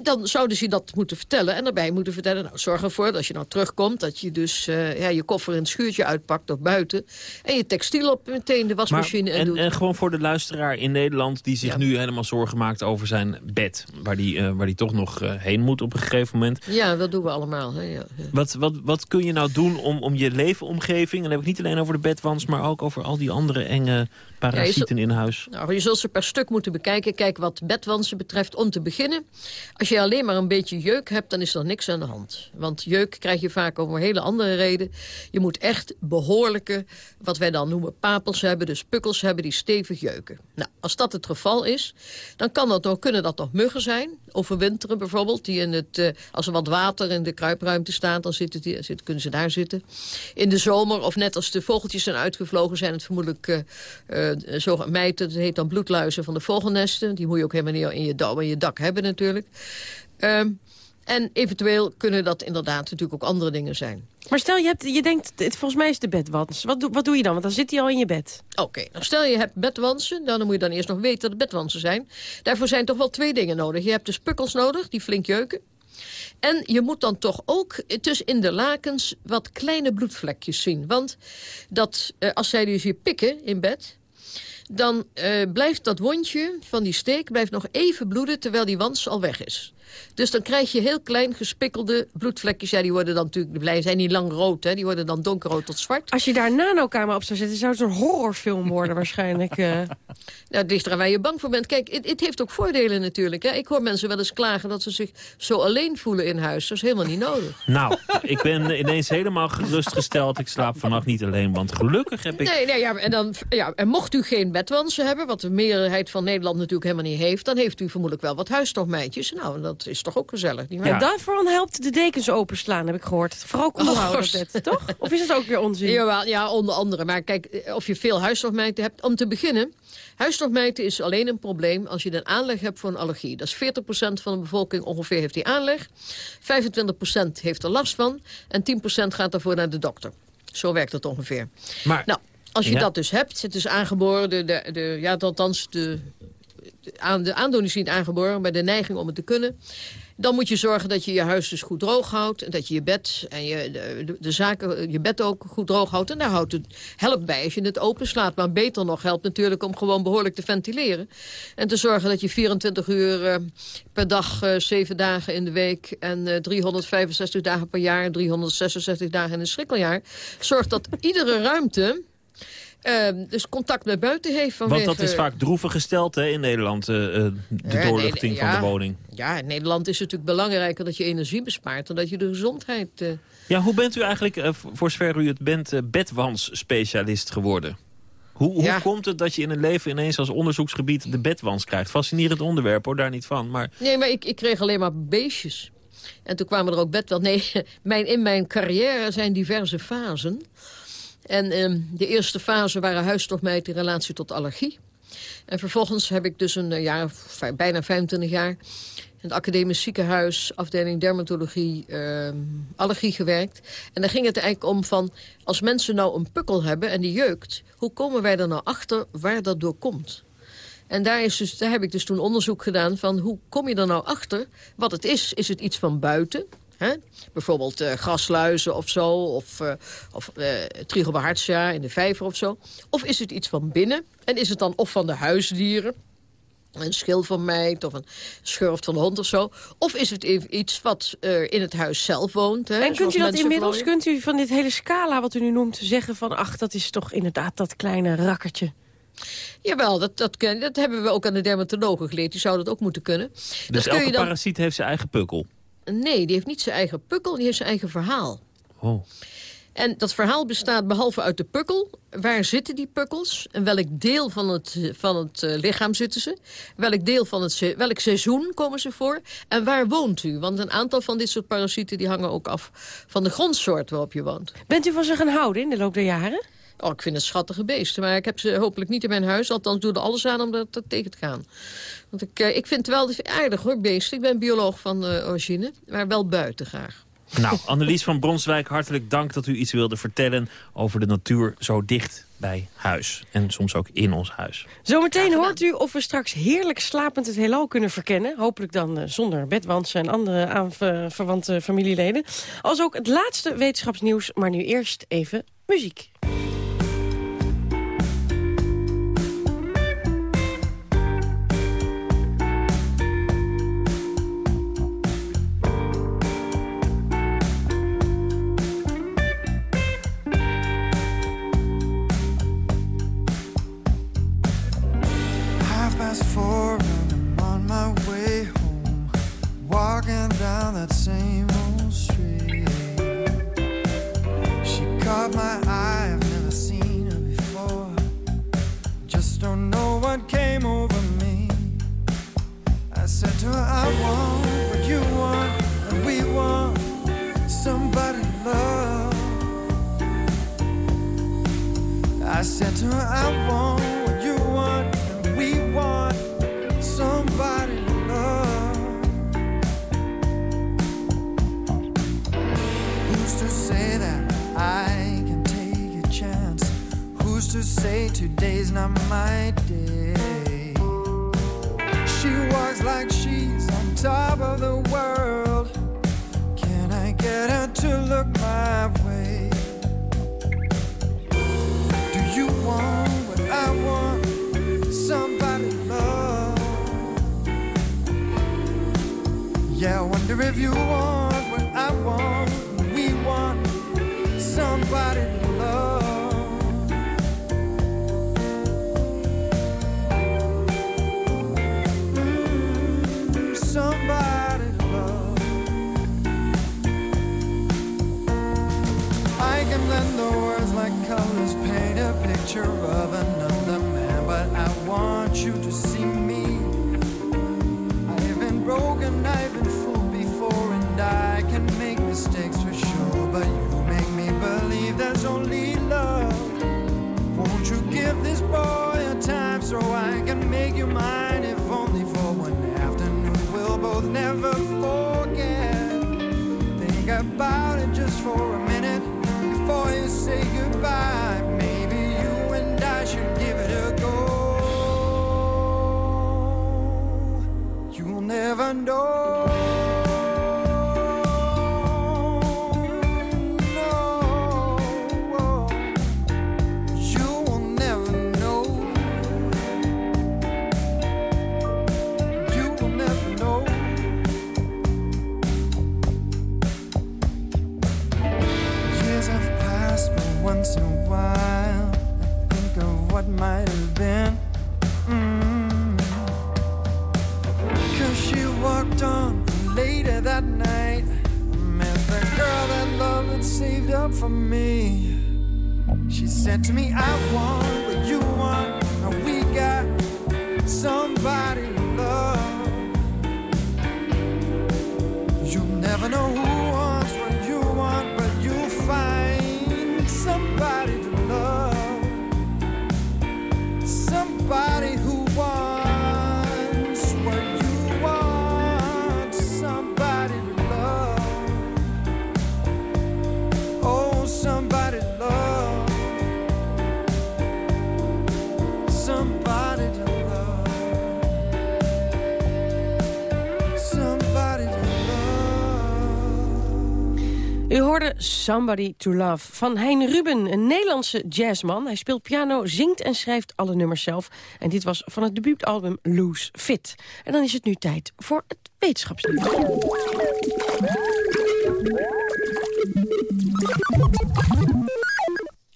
dan zouden ze dat moeten vertellen. En daarbij moeten vertellen, nou, zorg ervoor dat als je nou terugkomt... dat je dus eh, ja, je koffer in het schuurtje uitpakt of buiten... en je textiel op meteen de Maar, wasmachine en, en, doet. en gewoon voor de luisteraar in Nederland... die zich nu helemaal zorgen maakt over zijn bed. Waar die, eh, waar die toch nog eh, heen moet op een gegeven moment. Ja, dat doen we allemaal. Hè, ja, ja. Wat, wat, wat kun je nou doen om, om je leefomgeving... en dan heb ik niet alleen over de bedwans... maar ook over al die andere enge parasieten in huis. Nou, je zult ze per stuk moeten bekijken. Kijk, wat bedwansen betreft, om te beginnen... als je alleen maar een beetje jeuk hebt, dan is er niks aan de hand. Want jeuk krijg je vaak om een hele andere reden. Je moet echt behoorlijke, wat wij dan noemen papels hebben... dus pukkels hebben die stevig jeuken. Nou, als dat het geval is, dan kan dat nog, kunnen dat nog muggen zijn. Overwinteren bijvoorbeeld, die in het, eh, als er wat water in de kruipruimte staat... dan zitten die, kunnen ze daar zitten. In de zomer, of net als de vogeltjes zijn uitgevlogen... zijn het vermoedelijk eh, eh, zo mijten, dat heet dan bloedluizen van de vogelnesten. Die moet je ook helemaal niet in je, in je dak hebben natuurlijk. Ehm, en eventueel kunnen dat inderdaad natuurlijk ook andere dingen zijn. Maar stel, je, hebt, je denkt, het, volgens mij is de bedwans. Wat, doe- wat doe je dan? Want dan zit hij al in je bed. Oké, nou stel je hebt bedwansen, dan moet je dan eerst nog weten dat het bedwansen zijn. Daarvoor zijn toch wel twee dingen nodig. Je hebt dus pukkels nodig, die flink jeuken. En je moet dan toch ook tussen in de lakens wat kleine bloedvlekjes zien. Want dat, eh, als zij dus je pikken in bed... dan eh, blijft dat wondje van die steek blijft nog even bloeden... terwijl die wans al weg is. Dus dan krijg je heel klein gespikkelde bloedvlekjes. Ja, die worden dan natuurlijk, zijn niet lang rood, hè. Die worden dan donkerrood tot zwart. Als je daar een nanokamer op zou zetten, zou het een horrorfilm worden waarschijnlijk. eh. Nou, het ligt eraan waar je bang voor bent. Kijk, het, het heeft ook voordelen natuurlijk. Hè. Ik hoor mensen wel eens klagen dat ze zich zo alleen voelen in huis. Dat is helemaal niet nodig. Nou, ik ben ineens helemaal gerustgesteld. Ik slaap vannacht niet alleen, want gelukkig heb ik... Nee, nee ja, en, dan, ja, en mocht u geen bedwansen hebben... wat de meerderheid van Nederland natuurlijk helemaal niet heeft... dan heeft u vermoedelijk wel wat huisstofmijtjes. Nou, dat dat is toch ook gezellig. Niet? En daarvoor helpt de dekens openslaan, heb ik gehoord. Vrouw koel houden Oh, dat bed, toch? Of is het ook weer onzin? Jawel, ja, onder andere. Maar kijk, eh, of je veel huisstofmijten hebt. Om te beginnen, huisstofmijten is alleen een probleem als je een aanleg hebt voor een allergie. Dat is 40% van de bevolking ongeveer heeft die aanleg. 25% heeft er last van. En 10% gaat daarvoor naar de dokter. Zo werkt het ongeveer. Maar, nou, als je Ja. dat dus hebt, het is aangeboren, de, de, de, ja, althans de, aan, de aandoening niet aangeboren, maar de neiging om het te kunnen. Dan moet je zorgen dat je je huis dus goed droog houdt. En dat je je bed en je, de, zaken, je bed ook goed droog houdt. En daar houdt het, helpt bij als je het openslaat. Maar beter nog helpt natuurlijk om gewoon behoorlijk te ventileren. En te zorgen dat je 24 uur eh, per dag, eh, 7 dagen in de week... en eh, 365 dagen per jaar, 366 dagen in een schrikkeljaar... zorgt dat iedere ruimte... eh, dus contact met buiten heeft vanwege... Want dat is vaak droevig gesteld hè, in Nederland, eh, eh, de Ja, doorluchting nee, van de woning. Ja, in Nederland is het natuurlijk belangrijker dat je energie bespaart... dan dat je de gezondheid... eh, Ja, hoe bent u eigenlijk, voor zover u het bent, bedwans-specialist geworden? Hoe, hoe Ja. komt het dat je in het leven ineens als onderzoeksgebied de bedwans krijgt? Fascinerend onderwerp hoor, daar niet van. Maar Nee, maar ik, ik kreeg alleen maar beestjes. En toen kwamen er ook bedwans. Nee, mijn, in mijn carrière zijn diverse fasen. En ehm, de eerste fase waren huisstofmijten in relatie tot allergie. En vervolgens heb ik dus een eh, jaar, bijna 25 jaar... in het academisch ziekenhuis, afdeling dermatologie, ehm, allergie gewerkt. En daar ging het eigenlijk om van... als mensen nou een pukkel hebben en die jeukt... hoe komen wij er nou achter waar dat door komt? En daar, is dus, daar heb ik dus toen onderzoek gedaan van hoe kom je er nou achter wat het is. Is het iets van buiten? Hè? Bijvoorbeeld eh, grasluizen of zo, of, eh of eh in de vijver of zo. Of is het iets van binnen? En is het dan of van de huisdieren? Een schil van meid of een schurft van de hond of zo. Of is het iets wat eh, in het huis zelf woont. Hè? En kunt zoals u dat inmiddels, kunt u van dit hele scala wat u nu noemt... zeggen van, ach, dat is toch inderdaad dat kleine rakkertje. Jawel, dat, dat, dat hebben we ook aan de dermatologen geleerd. Die zouden het ook moeten kunnen. dus Dat kun elke je dan- parasiet heeft zijn eigen pukkel. Nee, die heeft niet zijn eigen pukkel, die heeft zijn eigen verhaal. Oh. En dat verhaal bestaat behalve uit de pukkel. Waar zitten die pukkels? En welk deel van het, van het eh, lichaam zitten ze? Welk deel van het se- welk seizoen komen ze voor? En waar woont u? Want een aantal van dit soort parasieten die hangen ook af van de grondsoort waarop je woont. Bent u van ze gaan houden in de loop der jaren? Oh, ik vind het schattige beesten. Maar ik heb ze hopelijk niet in mijn huis. Althans, doe er alles aan om dat, dat tegen te gaan. Want ik, eh, ik vind het wel aardig hoor, beesten. Ik ben bioloog van eh, origine. Maar wel buiten graag. Nou, Annelies van Bronswijk, hartelijk dank dat u iets wilde vertellen over de natuur zo dicht bij huis. En soms ook in ons huis. Zometeen hoort u of we straks heerlijk slapend het heelal kunnen verkennen. Hopelijk dan eh, zonder bedwansen en andere aanverwante familieleden. Als ook het laatste wetenschapsnieuws, maar nu eerst even muziek. let the words like colors paint a picture of another man, but I want you to see me. I've been broken, I've been fooled before, and I can make mistakes for sure, but you make me believe there's only love. Won't you give this boy a time so I window. To me, I U hoorde Somebody to Love van Hein Ruben, een Nederlandse jazzman. Hij speelt piano, zingt en schrijft alle nummers zelf. En dit was van het debuutalbum Loose Fit. En dan is het nu tijd voor het wetenschapsnieuws.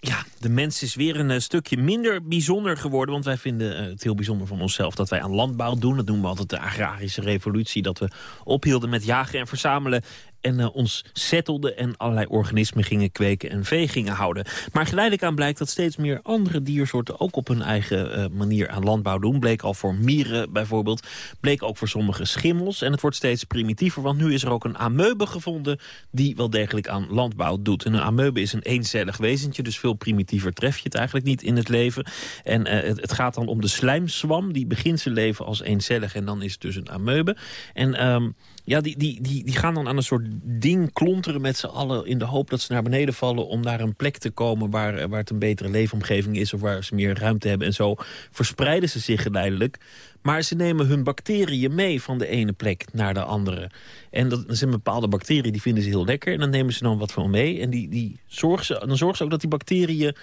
Ja, de mens is weer een eh, stukje minder bijzonder geworden. Want wij vinden eh, het heel bijzonder van onszelf dat wij aan landbouw doen. Dat noemen we altijd de agrarische revolutie. Dat we ophielden met jagen en verzamelen en eh, ons settelden en allerlei organismen gingen kweken en vee gingen houden. Maar geleidelijk aan blijkt dat steeds meer andere diersoorten ook op hun eigen eh, manier aan landbouw doen. Bleek al voor mieren bijvoorbeeld, bleek ook voor sommige schimmels. En het wordt steeds primitiever, want nu is er ook een amoebe gevonden die wel degelijk aan landbouw doet. En een amoebe is een eencellig wezentje, dus veel primitiever tref je het eigenlijk niet in het leven. En eh, het, gaat dan om de slijmswam, die begint zijn leven als eencellig en dan is het dus een amoebe. En... ehm, ja, die, die, die, die gaan dan aan een soort ding klonteren met z'n allen... in de hoop dat ze naar beneden vallen om naar een plek te komen... waar, waar het een betere leefomgeving is of waar ze meer ruimte hebben. En zo verspreiden ze zich geleidelijk. Maar ze nemen hun bacteriën mee van de ene plek naar de andere. En dat zijn bepaalde bacteriën, die vinden ze heel lekker. En dan nemen ze dan wat van mee. En die, die zorgen ze, dan zorgen ze ook dat die bacteriën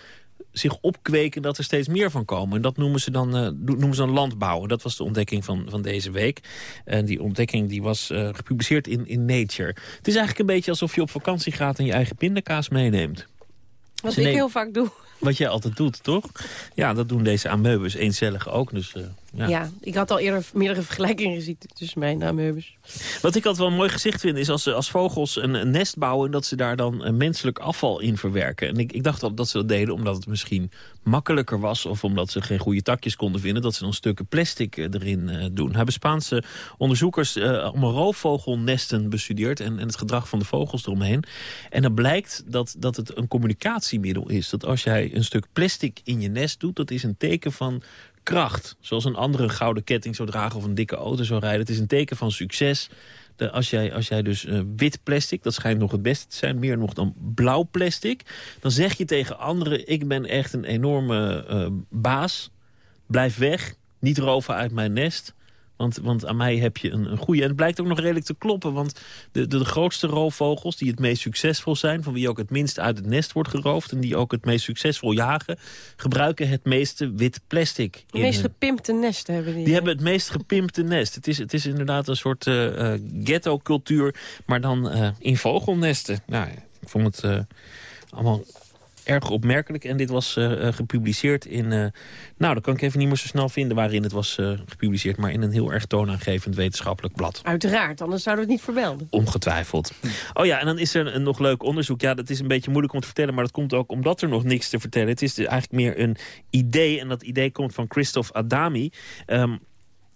zich opkweken dat er steeds meer van komen. En dat noemen ze dan, eh, noemen ze dan landbouw. En dat was de ontdekking van, van deze week. En die ontdekking die was eh, gepubliceerd in, in Nature. Het is eigenlijk een beetje alsof je op vakantie gaat... en je eigen pindakaas meeneemt. Wat Ze ik heel vaak doe. Wat jij altijd doet, toch? Ja, dat doen deze amoebes eencellig ook. Dus, eh, ja. Ja. ik had al eerder meerdere vergelijkingen gezien tussen mijn amoebes. Wat ik altijd wel een mooi gezicht vind... is als, ze als vogels een, een nest bouwen... en dat ze daar dan menselijk afval in verwerken. En ik, ik dacht al dat ze dat deden omdat het misschien makkelijker was... of omdat ze geen goede takjes konden vinden... dat ze dan stukken plastic eh, erin eh, doen. Hebben Spaanse onderzoekers eh, allemaal roofvogelnesten bestudeerd... En, en het gedrag van de vogels eromheen. En dan blijkt dat, dat het een communicatiemiddel is. Dat als jij een stuk plastic in je nest doet... dat is een teken van kracht. Zoals een andere gouden ketting zou dragen of een dikke auto zou rijden. Het is een teken van succes. Als, jij, als jij dus eh, wit plastic, dat schijnt nog het beste te zijn... meer nog dan blauw plastic... dan zeg je tegen anderen... ik ben echt een enorme eh, baas. Blijf weg. Niet roven uit mijn nest. Want, want aan mij heb je een, een goede. En het blijkt ook nog redelijk te kloppen. Want de, de, de grootste roofvogels die het meest succesvol zijn... van wie ook het minst uit het nest wordt geroofd... en die ook het meest succesvol jagen... gebruiken het meeste wit plastic. De meest gepimpte nesten hebben die. die hebben het meest gepimpte nest. Het is, het is inderdaad een soort eh, eh, ghetto-cultuur, maar dan eh, in vogelnesten. Nou, ik vond het allemaal erg opmerkelijk. En dit was eh, eh, gepubliceerd in... eh, nou, dat kan ik even niet meer zo snel vinden waarin het was gepubliceerd... maar in een heel erg toonaangevend wetenschappelijk blad. Uiteraard, anders zouden we het niet vermelden. Ongetwijfeld. Oh ja, en dan is er een nog leuk onderzoek. Ja, dat is een beetje moeilijk om te vertellen, maar dat komt ook omdat er nog niks te vertellen. Het is dus eigenlijk meer een idee, en dat idee komt van Christophe Adami. Ehm,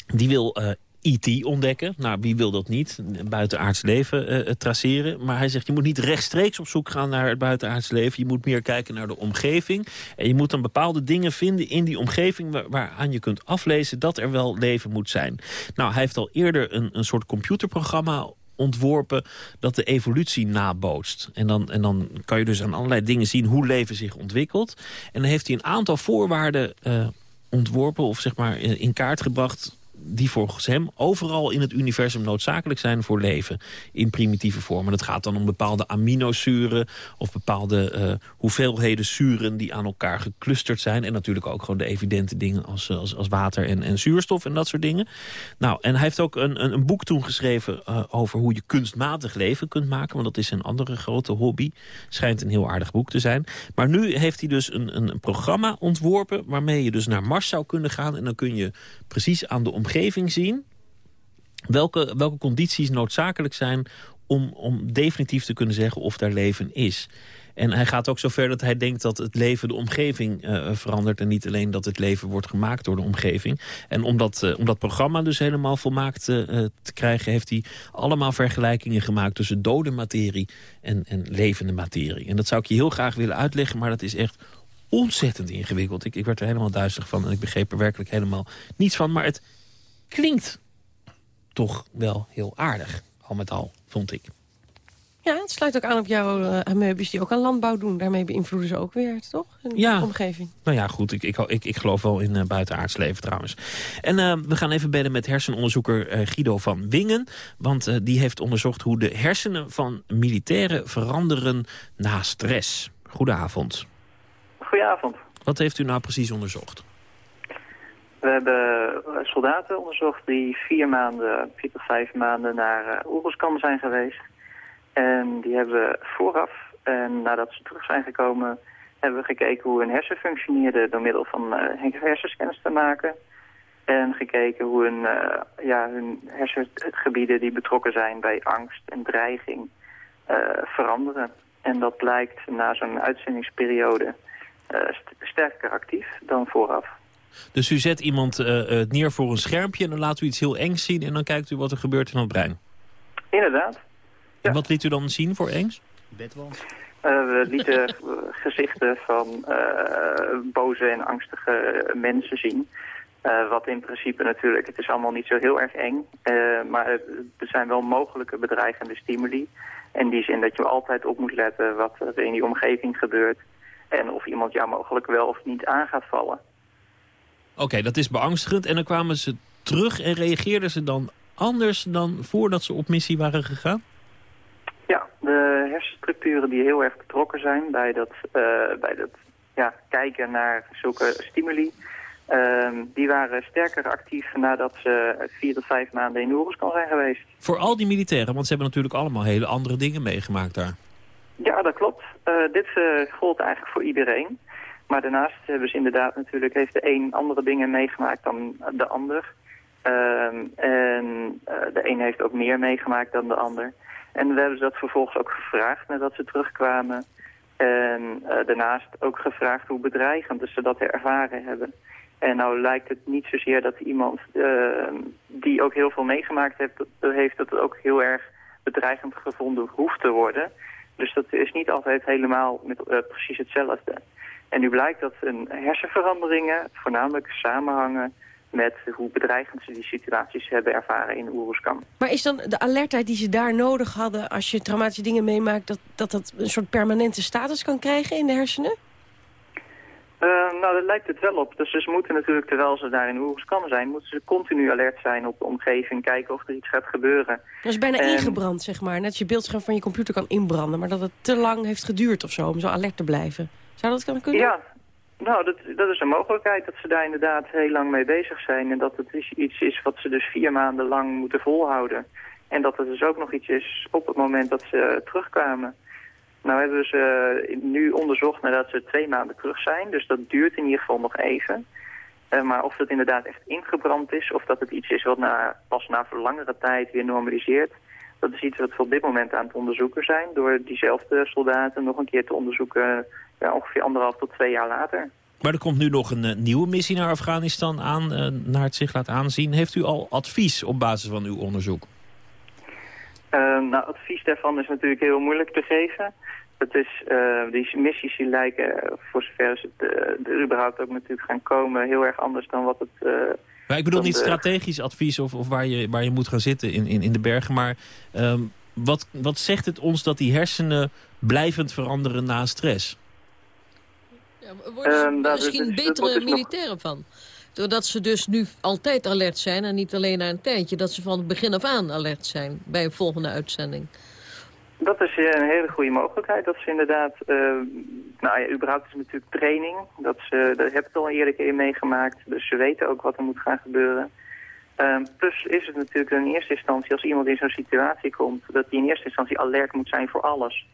die wil E.T. ontdekken. Nou, wie wil dat niet? Buitenaards leven eh, eh, traceren. Maar hij zegt, je moet niet rechtstreeks op zoek gaan naar het buitenaards leven. Je moet meer kijken naar de omgeving. En je moet dan bepaalde dingen vinden in die omgeving... waar- waaraan je kunt aflezen dat er wel leven moet zijn. Nou, hij heeft al eerder een, een soort computerprogramma ontworpen dat de evolutie nabootst. En dan, en dan kan je dus aan allerlei dingen zien hoe leven zich ontwikkelt. En dan heeft hij een aantal voorwaarden uh, ontworpen of zeg maar in kaart gebracht die volgens hem overal in het universum noodzakelijk zijn voor leven. In primitieve vorm. En het gaat dan om bepaalde aminozuren of bepaalde uh, hoeveelheden zuren die aan elkaar geclusterd zijn. En natuurlijk ook gewoon de evidente dingen als, als, als water en, en zuurstof en dat soort dingen. Nou, en hij heeft ook een, een, een boek toen geschreven uh, over hoe je kunstmatig leven kunt maken. Want dat is een andere grote hobby. Schijnt een heel aardig boek te zijn. Maar nu heeft hij dus een, een programma ontworpen waarmee je dus naar Mars zou kunnen gaan. En dan kun je precies aan de omgeving zien... welke, welke condities noodzakelijk zijn om, om definitief te kunnen zeggen of daar leven is. En hij gaat ook zover dat hij denkt dat het leven de omgeving uh, verandert... en niet alleen dat het leven wordt gemaakt door de omgeving. En om dat, uh, om dat programma dus helemaal volmaakt uh, te krijgen... heeft hij allemaal vergelijkingen gemaakt tussen dode materie en, en levende materie. En dat zou ik je heel graag willen uitleggen, maar dat is echt ontzettend ingewikkeld. Ik, ik werd er helemaal duizelig van en ik begreep er werkelijk helemaal niets van. Maar het klinkt toch wel heel aardig, al met al, vond ik. Ja, het sluit ook aan op jouw uh, amoebes die ook aan landbouw doen. Daarmee beïnvloeden ze ook weer, toch? In ja. de omgeving. Nou ja, goed. Ik, ik, ik, ik geloof wel in uh, buitenaards leven trouwens. En uh, we gaan even bellen met hersenonderzoeker Guido van Wingen. Want die heeft onderzocht hoe de hersenen van militairen veranderen na stress. Goedenavond. Goedenavond. Wat heeft u nou precies onderzocht? We hebben soldaten onderzocht die vier maanden, vier tot vijf maanden naar uh, Oeruzkan zijn geweest. En die hebben vooraf, en nadat ze terug zijn gekomen, hebben we gekeken hoe hun hersen functioneerde door middel van uh, hersenscans te maken. En gekeken hoe hun, ja, hun hersengebieden die betrokken zijn bij angst en dreiging veranderen. En dat blijkt na zo'n uitzendingsperiode sterker actief dan vooraf. Dus u zet iemand uh, neer voor een schermpje en dan laat u iets heel engs zien... en dan kijkt u wat er gebeurt in het brein? Inderdaad. En wat liet u dan zien voor engs? Bedwans. Uh, we lieten gezichten van uh, boze en angstige mensen zien. Uh, wat in principe natuurlijk, het is allemaal niet zo heel erg eng. maar er zijn wel mogelijke bedreigende stimuli. In die zin dat je altijd op moet letten wat er in die omgeving gebeurt. En of iemand jou mogelijk wel of niet aan gaat vallen. Oké, okay, dat is beangstigend. En dan kwamen ze terug en reageerden ze dan anders dan voordat ze op missie waren gegaan? Ja, de hersenstructuren die heel erg betrokken zijn bij dat, uh, bij dat ja, kijken naar zulke stimuli... Uh, die waren sterker actief nadat ze vier tot vijf maanden in Oeruzkan zijn geweest. Voor al die militairen, want ze hebben natuurlijk allemaal hele andere dingen meegemaakt daar. Ja, dat klopt. Uh, dit uh, gold eigenlijk voor iedereen. Maar daarnaast hebben ze inderdaad natuurlijk, heeft de een andere dingen meegemaakt dan de ander. Uh, en uh, de een heeft ook meer meegemaakt dan de ander. En we hebben ze dat vervolgens ook gevraagd nadat ze terugkwamen. En uh, daarnaast ook gevraagd hoe bedreigend ze dat ervaren hebben. En nou lijkt het niet zozeer dat iemand ehm, die ook heel veel meegemaakt heeft, heeft dat het ook heel erg bedreigend gevonden hoeft te worden. Dus dat is niet altijd helemaal met, uh, precies hetzelfde. En nu blijkt dat een hersenveranderingen voornamelijk samenhangen met hoe bedreigend ze die situaties hebben ervaren in Oeruzkan. Maar is dan de alertheid die ze daar nodig hadden als je traumatische dingen meemaakt... dat dat, dat een soort permanente status kan krijgen in de hersenen? Uh, nou, daar lijkt het wel op. Dus ze moeten natuurlijk, terwijl ze daar in Oeruzkan zijn... moeten ze continu alert zijn op de omgeving, kijken of er iets gaat gebeuren. Dat is bijna en... ingebrand, zeg maar. Net als je beeldscherm van je computer kan inbranden... maar dat het te lang heeft geduurd of zo om zo alert te blijven. Ja, nou, dat, dat is een mogelijkheid dat ze daar inderdaad heel lang mee bezig zijn. En dat het iets is wat ze dus vier maanden lang moeten volhouden. En dat het dus ook nog iets is op het moment dat ze terugkwamen. Nou hebben ze nu onderzocht nadat ze twee maanden terug zijn. Dus dat duurt in ieder geval nog even. Uh, maar of dat inderdaad echt ingebrand is... of dat het iets is wat na, pas na langere tijd weer normaliseert... dat is iets wat we op dit moment aan het onderzoeken zijn... door diezelfde soldaten nog een keer te onderzoeken... Ja, ongeveer anderhalf tot twee jaar later. Maar er komt nu nog een uh, nieuwe missie naar Afghanistan aan, uh, naar het zich laat aanzien. Heeft u al advies op basis van uw onderzoek? Uh, nou, advies daarvan is natuurlijk heel moeilijk te geven. Het is, die missies die lijken, voor zover ze er überhaupt ook natuurlijk gaan komen, heel erg anders dan wat het Maar ik bedoel niet de- strategisch advies of, of waar, je, waar je moet gaan zitten in, in, in de bergen. Maar ehm, wat, wat zegt het ons dat die hersenen blijvend veranderen na stress? Worden ze Ehm, misschien dus- betere nog- militairen van. Doordat ze dus nu altijd alert zijn en niet alleen na een tijdje. Dat ze van het begin af aan alert zijn bij een volgende uitzending. Dat is eh, een hele goede mogelijkheid. Dat ze inderdaad, eh, nou ja, überhaupt is het natuurlijk training. Dat ze, dat heb ik al eerder keer meegemaakt. Dus ze weten ook wat er moet gaan gebeuren. Ehm, plus is het natuurlijk in eerste instantie, als iemand in zo'n situatie komt, dat hij in eerste instantie alert moet zijn voor alles.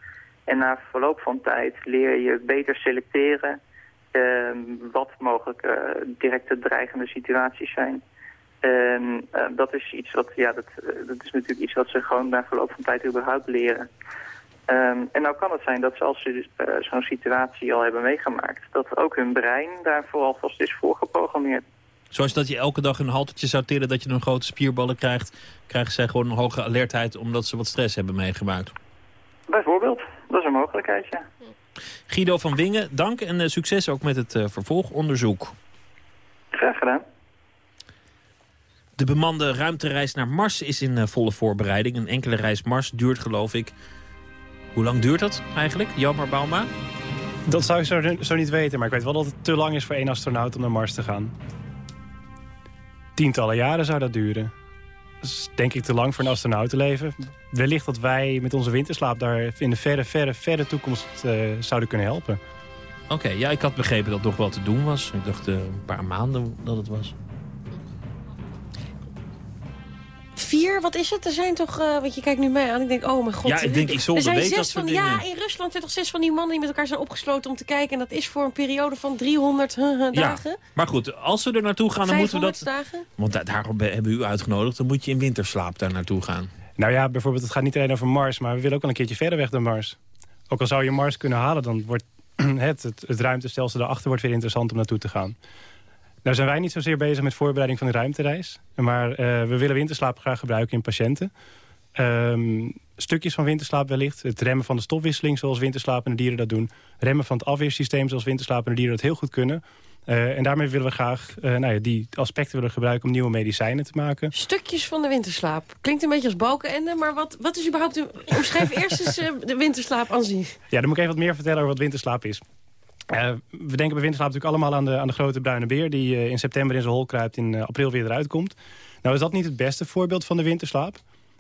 En na verloop van tijd leer je beter selecteren ehm, wat mogelijk eh, directe dreigende situaties zijn. En eh, dat is iets wat, ja, dat, eh, dat is natuurlijk iets wat ze gewoon na verloop van tijd überhaupt leren. Ehm, en nou kan het zijn dat ze als ze zo'n situatie al hebben meegemaakt, dat ook hun brein daarvoor alvast is voorgeprogrammeerd. Zoals dat je elke dag een haltertje zou tillen dat je een grote spierballen krijgt... krijgen zij gewoon een hoge alertheid omdat ze wat stress hebben meegemaakt. Een mogelijkheid, ja. Guido van Wingen, dank en eh, succes ook met het eh, vervolgonderzoek. Graag gedaan. De bemande ruimtereis naar Mars is in eh, volle voorbereiding. Een enkele reis Mars duurt geloof ik... Hoe lang duurt dat eigenlijk, Jammer Bauma? Dat zou ik zo, zo niet weten, maar ik weet wel dat het te lang is voor één astronaut om naar Mars te gaan. Tientallen jaren zou dat duren. Is denk ik te lang voor een astronaut te leven. Wellicht dat wij met onze winterslaap daar in de verre, verre, verre toekomst eh, zouden kunnen helpen. Oké, ja, ik had begrepen dat het nog wel te doen was. Ik dacht eh, een paar maanden dat het was. Vier, wat is het? Er zijn toch, eh want je kijkt nu mij aan, ik denk, oh mijn god. Ja, ik denk, Isolde er zijn weet zes dat van, Ja, in Rusland zijn toch zes van die mannen die met elkaar zijn opgesloten om te kijken. En dat is voor een periode van 300 dagen. Ja, maar goed, als we er naartoe gaan, dan moeten we 500 dat... dagen. Want da- daarom hebben we u uitgenodigd. Dan moet je in winterslaap daar naartoe gaan. Nou ja, bijvoorbeeld, het gaat niet alleen over Mars, maar we willen ook wel een keertje verder weg dan Mars. Ook al zou je Mars kunnen halen, dan wordt het, het, het ruimtestelsel daarachter wordt weer interessant om naartoe te gaan. Nou zijn wij niet zozeer bezig met voorbereiding van de ruimtereis. Maar eh, we willen winterslaap graag gebruiken in patiënten. Ehm, stukjes van winterslaap wellicht. Het remmen van de stofwisseling zoals winterslapende dieren dat doen. Remmen van het afweersysteem zoals winterslapende dieren dat heel goed kunnen. Eh, en daarmee willen we graag eh, nou ja, die aspecten willen gebruiken om nieuwe medicijnen te maken. Stukjes van de winterslaap. Klinkt een beetje als balkenende, maar wat, wat is überhaupt... Omschrijf eerst eens de winterslaap aan zich. Ja, dan moet ik even wat meer vertellen over wat winterslaap is. Eh, we denken bij winterslaap natuurlijk allemaal aan de, aan de grote bruine beer... die eh, in september in zijn hol kruipt en in eh, april weer eruit komt. Nou is dat niet het beste voorbeeld van de winterslaap.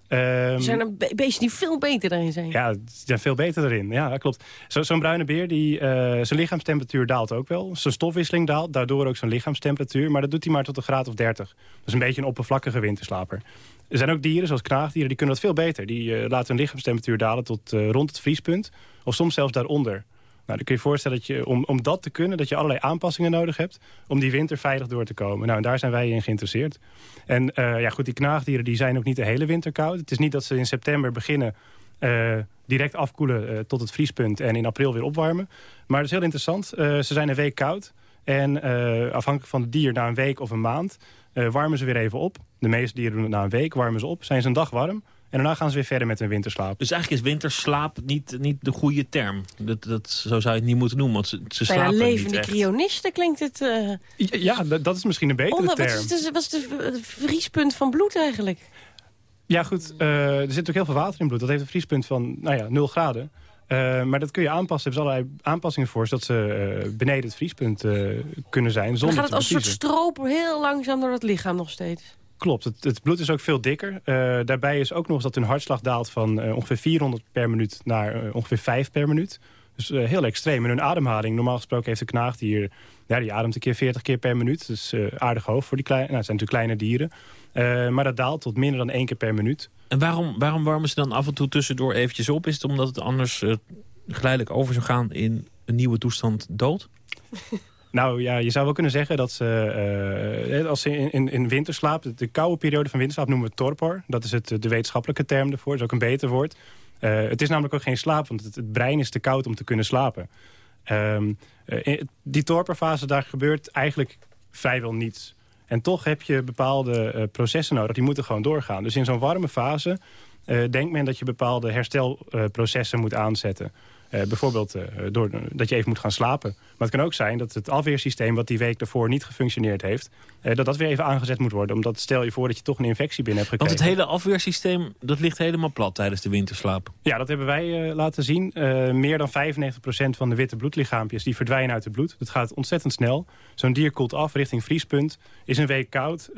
Ehm, Er zijn er be- beesten die veel beter daarin zijn. ja, die zijn veel beter erin. Ja, dat klopt. Zo- Zo'n bruine beer, die, zijn lichaamstemperatuur daalt ook wel. Zijn stofwisseling daalt, daardoor ook zijn lichaamstemperatuur. Maar dat doet hij maar tot een graad of 30. Dat is een beetje een oppervlakkige winterslaper. Er zijn ook dieren, zoals knaagdieren, die kunnen dat veel beter. Die laten hun lichaamstemperatuur dalen tot rond het vriespunt. Of soms zelfs daaronder. Nou, dan kun je je voorstellen dat je, om, om dat te kunnen... dat je allerlei aanpassingen nodig hebt om die winter veilig door te komen. Nou, en daar zijn wij in geïnteresseerd. En eh, ja, goed, die knaagdieren die zijn ook niet de hele winter koud. Het is niet dat ze in september beginnen... eh, direct afkoelen eh, tot het vriespunt en in april weer opwarmen. Maar het is heel interessant. Ze zijn een week koud. En afhankelijk van het dier, na een week of een maand... warmen ze weer even op. De meeste dieren doen het na een week, warmen ze op. Zijn ze een dag warm. En daarna gaan ze weer verder met hun winterslaap. Dus eigenlijk is winterslaap niet, niet de goede term. Dat, dat, zo zou je het niet moeten noemen, want ze, ze ja, slapen niet levende echt. cryonisten klinkt het... eh, Ja, dat, dat is misschien een betere onder, wat term. is, de, wat is de, het vriespunt van bloed eigenlijk? Ja, goed. eh, er zit natuurlijk heel veel water in bloed. Dat heeft een vriespunt van nou ja, 0 graden. Eh, maar dat kun je aanpassen. Er hebben allerlei aanpassingen voor... zodat ze eh, beneden het vriespunt eh, kunnen zijn. Dan Zonder gaat het als een soort stroop heel langzaam door het lichaam nog steeds. Klopt, het, het bloed is ook veel dikker. Eh, daarbij is ook nog eens dat hun hartslag daalt van eh, ongeveer 400 per minuut naar eh, ongeveer 5 per minuut. Dus eh, heel extreem. En hun ademhaling, normaal gesproken heeft de knaagdier... Ja, die ademt een keer 40 keer per minuut. Dus eh, aardig hoog voor die kleine... Nou, het zijn natuurlijk kleine dieren. Eh, maar dat daalt tot minder dan één keer per minuut. En waarom, waarom warmen ze dan af en toe tussendoor eventjes op? Is het omdat het anders eh, geleidelijk over zou gaan in een nieuwe toestand dood? Nou ja, je zou wel kunnen zeggen dat ze, eh, als ze in, in, in winterslaap... de koude periode van winterslaap noemen we torpor. Dat is het, de wetenschappelijke term ervoor. Dat is ook een beter woord. Eh, het is namelijk ook geen slaap, want het, brein is te koud om te kunnen slapen. Eh, in die torporfase, daar gebeurt eigenlijk vrijwel niets. En toch heb je bepaalde eh, processen nodig, die moeten gewoon doorgaan. Dus in zo'n warme fase eh, denkt men dat je bepaalde herstelprocessen moet aanzetten. Eh, bijvoorbeeld uh, door, dat je even moet gaan slapen. Maar het kan ook zijn dat het afweersysteem... wat die week daarvoor niet gefunctioneerd heeft... Uh, dat dat weer even aangezet moet worden. Omdat stel je voor dat je toch een infectie binnen hebt gekregen. Want het hele afweersysteem dat ligt helemaal plat tijdens de winterslaap. Ja, dat hebben wij laten zien. meer dan 95% van de witte bloedlichaampjes die verdwijnen uit het bloed. Dat gaat ontzettend snel. Zo'n dier koelt af richting vriespunt. Is een week koud.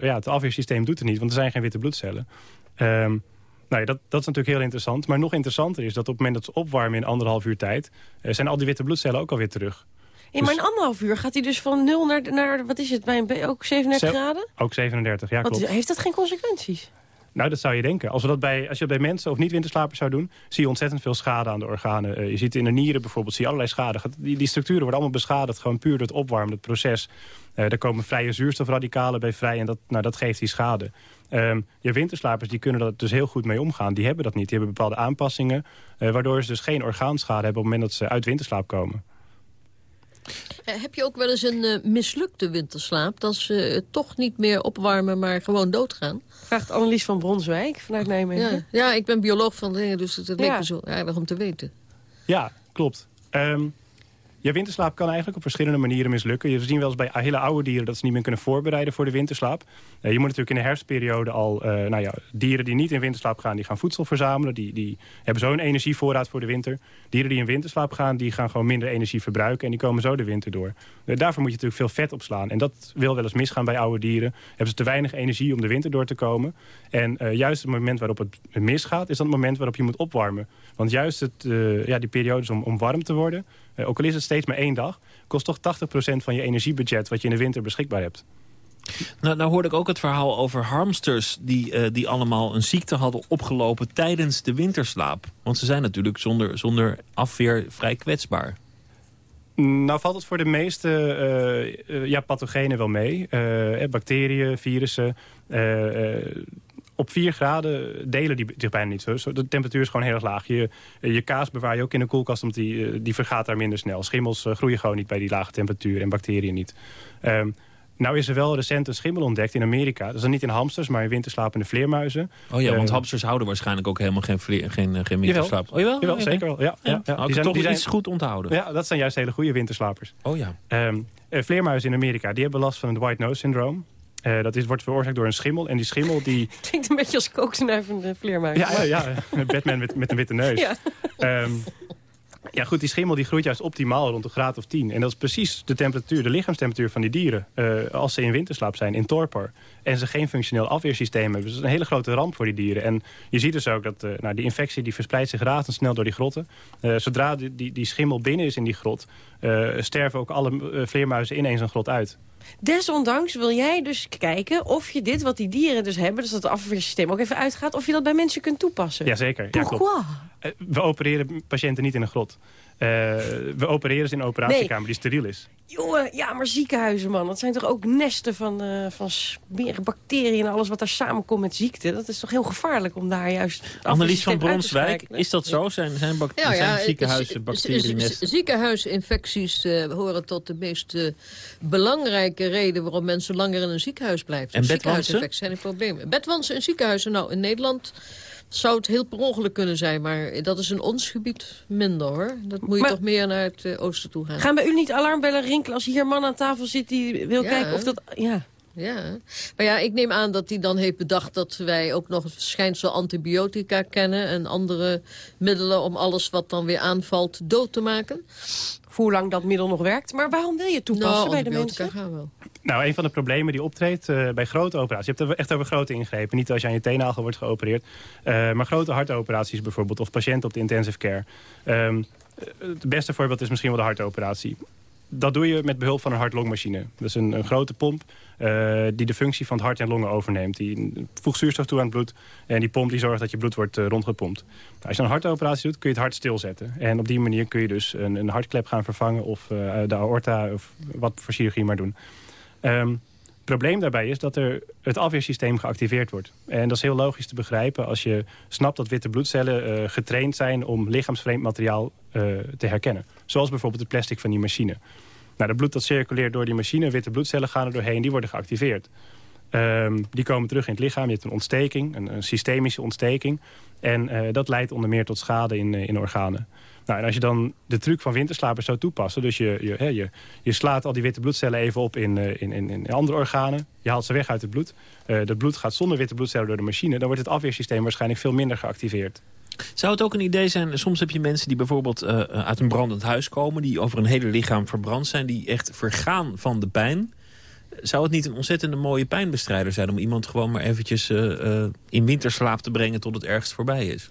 ja, het afweersysteem doet het niet, want er zijn geen witte bloedcellen. Um, nou ja, dat, dat is natuurlijk heel interessant. Maar nog interessanter is dat op het moment dat ze opwarmen in anderhalf uur tijd... Uh, zijn al die witte bloedcellen ook alweer terug. In maar in anderhalf uur gaat hij dus van 0 naar, naar wat is het, bij een, ook 37 graden? Ook 37, ja klopt. heeft dat geen consequenties? Nou, dat zou je denken. Als, we dat bij, als je dat bij mensen of niet-winterslapers zou doen... zie je ontzettend veel schade aan de organen. Uh, je ziet in de nieren bijvoorbeeld zie je allerlei schade. Die, die structuren worden allemaal beschadigd. Gewoon puur door het opwarmen, het proces. Uh, er komen vrije zuurstofradicalen bij vrij. En dat, nou, dat geeft die schade. Um, je winterslapers die kunnen er dus heel goed mee omgaan. Die hebben dat niet. Die hebben bepaalde aanpassingen. Uh, waardoor ze dus geen orgaanschade hebben op het moment dat ze uit winterslaap komen. Uh, heb je ook wel eens een uh, mislukte winterslaap? Dat ze toch niet meer opwarmen, maar gewoon doodgaan? Vraagt Annelies van Bronswijk vanuit Nijmegen. Ja, ja ik ben bioloog van dingen, dus het, het ja. leek me zo aardig om te weten. Ja, klopt. Um, je winterslaap kan eigenlijk op verschillende manieren mislukken. Je zien wel eens bij hele oude dieren dat ze niet meer kunnen voorbereiden voor de winterslaap. Uh, je moet natuurlijk in de herfstperiode al, uh, nou ja, dieren die niet in winterslaap gaan, die gaan voedsel verzamelen. Die, die hebben zo een energievoorraad voor de winter. Dieren die in winterslaap gaan, die gaan gewoon minder energie verbruiken en die komen zo de winter door. Uh, daarvoor moet je natuurlijk veel vet opslaan. En dat wil wel eens misgaan bij oude dieren. Hebben ze te weinig energie om de winter door te komen. En juist het moment waarop het misgaat, is dat het moment waarop je moet opwarmen. Want juist het, ja, die periodes om, om warm te worden uh, ook al is het steeds maar één dag... kost toch 80% van je energiebudget wat je in de winter beschikbaar hebt. Nou, nou hoorde ik ook het verhaal over hamsters... Die, uh, die allemaal een ziekte hadden opgelopen tijdens de winterslaap. Want ze zijn natuurlijk zonder, zonder afweer vrij kwetsbaar. Nou valt het voor de meeste uh, uh, ja, pathogenen wel mee. bacteriën, virussen op 4 graden delen die zich bijna niet zo. De temperatuur is gewoon heel erg laag. Je, je kaas bewaar je ook in een koelkast, omdat die, eh, die vergaat daar minder snel. Schimmels eh, groeien gewoon niet bij die lage temperatuur en bacteriën niet. Um, nou is er wel recent een schimmel ontdekt in Amerika. Dat is dan niet in hamsters, maar in winterslapende vleermuizen. Oh ja, want uh, hamsters houden waarschijnlijk ook helemaal geen, vleer, geen, geen winterslaap. Jawel, oh, jawel? zeker wel. Ja, ja. ja. die zijn, toch die zijn, iets goed onthouden. Ja, dat zijn juist hele goede winterslapers. Oh ja. Um, vleermuizen in Amerika, die hebben last van het white nose syndroom. Uh, dat is, wordt veroorzaakt door een schimmel. En die schimmel die... Klinkt een beetje als kooksenuivende vleermuis. Ja, ja, ja, Batman met, met een witte neus. Ja. Um, ja, goed, die schimmel die groeit juist optimaal rond een graad of 10. En dat is precies de temperatuur, de lichaamstemperatuur van die dieren. Uh, als ze in winterslaap zijn, in torpor. En ze geen functioneel afweersysteem hebben. Dus dat is een hele grote ramp voor die dieren. En je ziet dus ook dat uh, nou, die infectie die verspreidt zich razendsnel door die grotten. Uh, zodra die, die, die, schimmel binnen is in die grot... sterven ook alle vleermuizen ineens een grot uit. Desondanks wil jij dus kijken of je dit wat die dieren dus hebben... dus dat het afweersysteem ook even uitgaat... of je dat bij mensen kunt toepassen. Jazeker. Pourquoi? Ja, we opereren patiënten niet in een grot. Uh, we opereren ze in een operatiekamer nee. die steriel is. Jongen, ja, maar ziekenhuizen, man. Dat zijn toch ook nesten van, uh, van smeren, bacteriën en alles wat daar samenkomt met ziekte. Dat is toch heel gevaarlijk om daar juist... Annelies van Bronswijk, is dat zo? Zijn, zijn, ja, ja, zijn ziekenhuizen bacterienesten? Ziekenhuisinfecties uh, horen tot de meest belangrijke reden... waarom mensen langer in een ziekenhuis blijven. En bedwansen? zijn een probleem. Bedwansen in ziekenhuizen, nou, in Nederland zou het heel per ongeluk kunnen zijn. Maar dat is in ons gebied minder hoor. Dat moet je toch meer naar het uh, oosten toe gaan. Gaan bij u niet alarmbellen rinkelen als hier een man aan tafel zit die wil kijken of dat... Ja. Ja, maar ja, ik neem aan dat hij dan heeft bedacht dat wij ook nog het verschijnsel antibiotica kennen... en andere middelen om alles wat dan weer aanvalt dood te maken hoe lang dat middel nog werkt. Maar waarom wil je toepassen nou, bij de mensen? Gaan wel. Nou, een van de problemen die optreedt uh, bij grote operaties... je hebt het echt over grote ingrepen, niet als je aan je teennagel wordt geopereerd... Uh, maar grote hartoperaties bijvoorbeeld, of patiënten op de intensive care. Um, het beste voorbeeld is misschien wel de hartoperatie dat doe je met behulp van een hart-longmachine. Dat is een, een grote pomp uh, die de functie van het hart en longen overneemt. Die voegt zuurstof toe aan het bloed en die pomp die zorgt dat je bloed wordt rondgepompt. Nou, als je een hartoperatie doet, kun je het hart stilzetten. En op die manier kun je dus een, een hartklep gaan vervangen of de aorta of wat voor chirurgie maar doen. Het probleem daarbij is dat er het afweersysteem geactiveerd wordt. En dat is heel logisch te begrijpen als je snapt dat witte bloedcellen uh, getraind zijn om lichaamsvreemd materiaal uh, te herkennen. Zoals bijvoorbeeld het plastic van die machine. Nou, het bloed dat circuleert door die machine, witte bloedcellen gaan er doorheen, die worden geactiveerd. Um, die komen terug in het lichaam. Je hebt een ontsteking, een, systemische ontsteking. En uh, dat leidt onder meer tot schade in, in organen. Nou, en als je dan de truc van winterslapers zou toepassen... dus je, je, hè, je, je slaat al die witte bloedcellen even op in, eh, in, in, in andere organen... je haalt ze weg uit het bloed. Uh, het bloed gaat zonder witte bloedcellen door de machine... dan wordt het afweersysteem waarschijnlijk veel minder geactiveerd. Zou het ook een idee zijn, soms heb je mensen die bijvoorbeeld uh, uit een brandend huis komen... die over een hele lichaam verbrand zijn, die echt vergaan van de pijn... Zou het niet een ontzettende mooie pijnbestrijder zijn... om iemand gewoon maar eventjes in winterslaap te brengen tot het ergst voorbij is?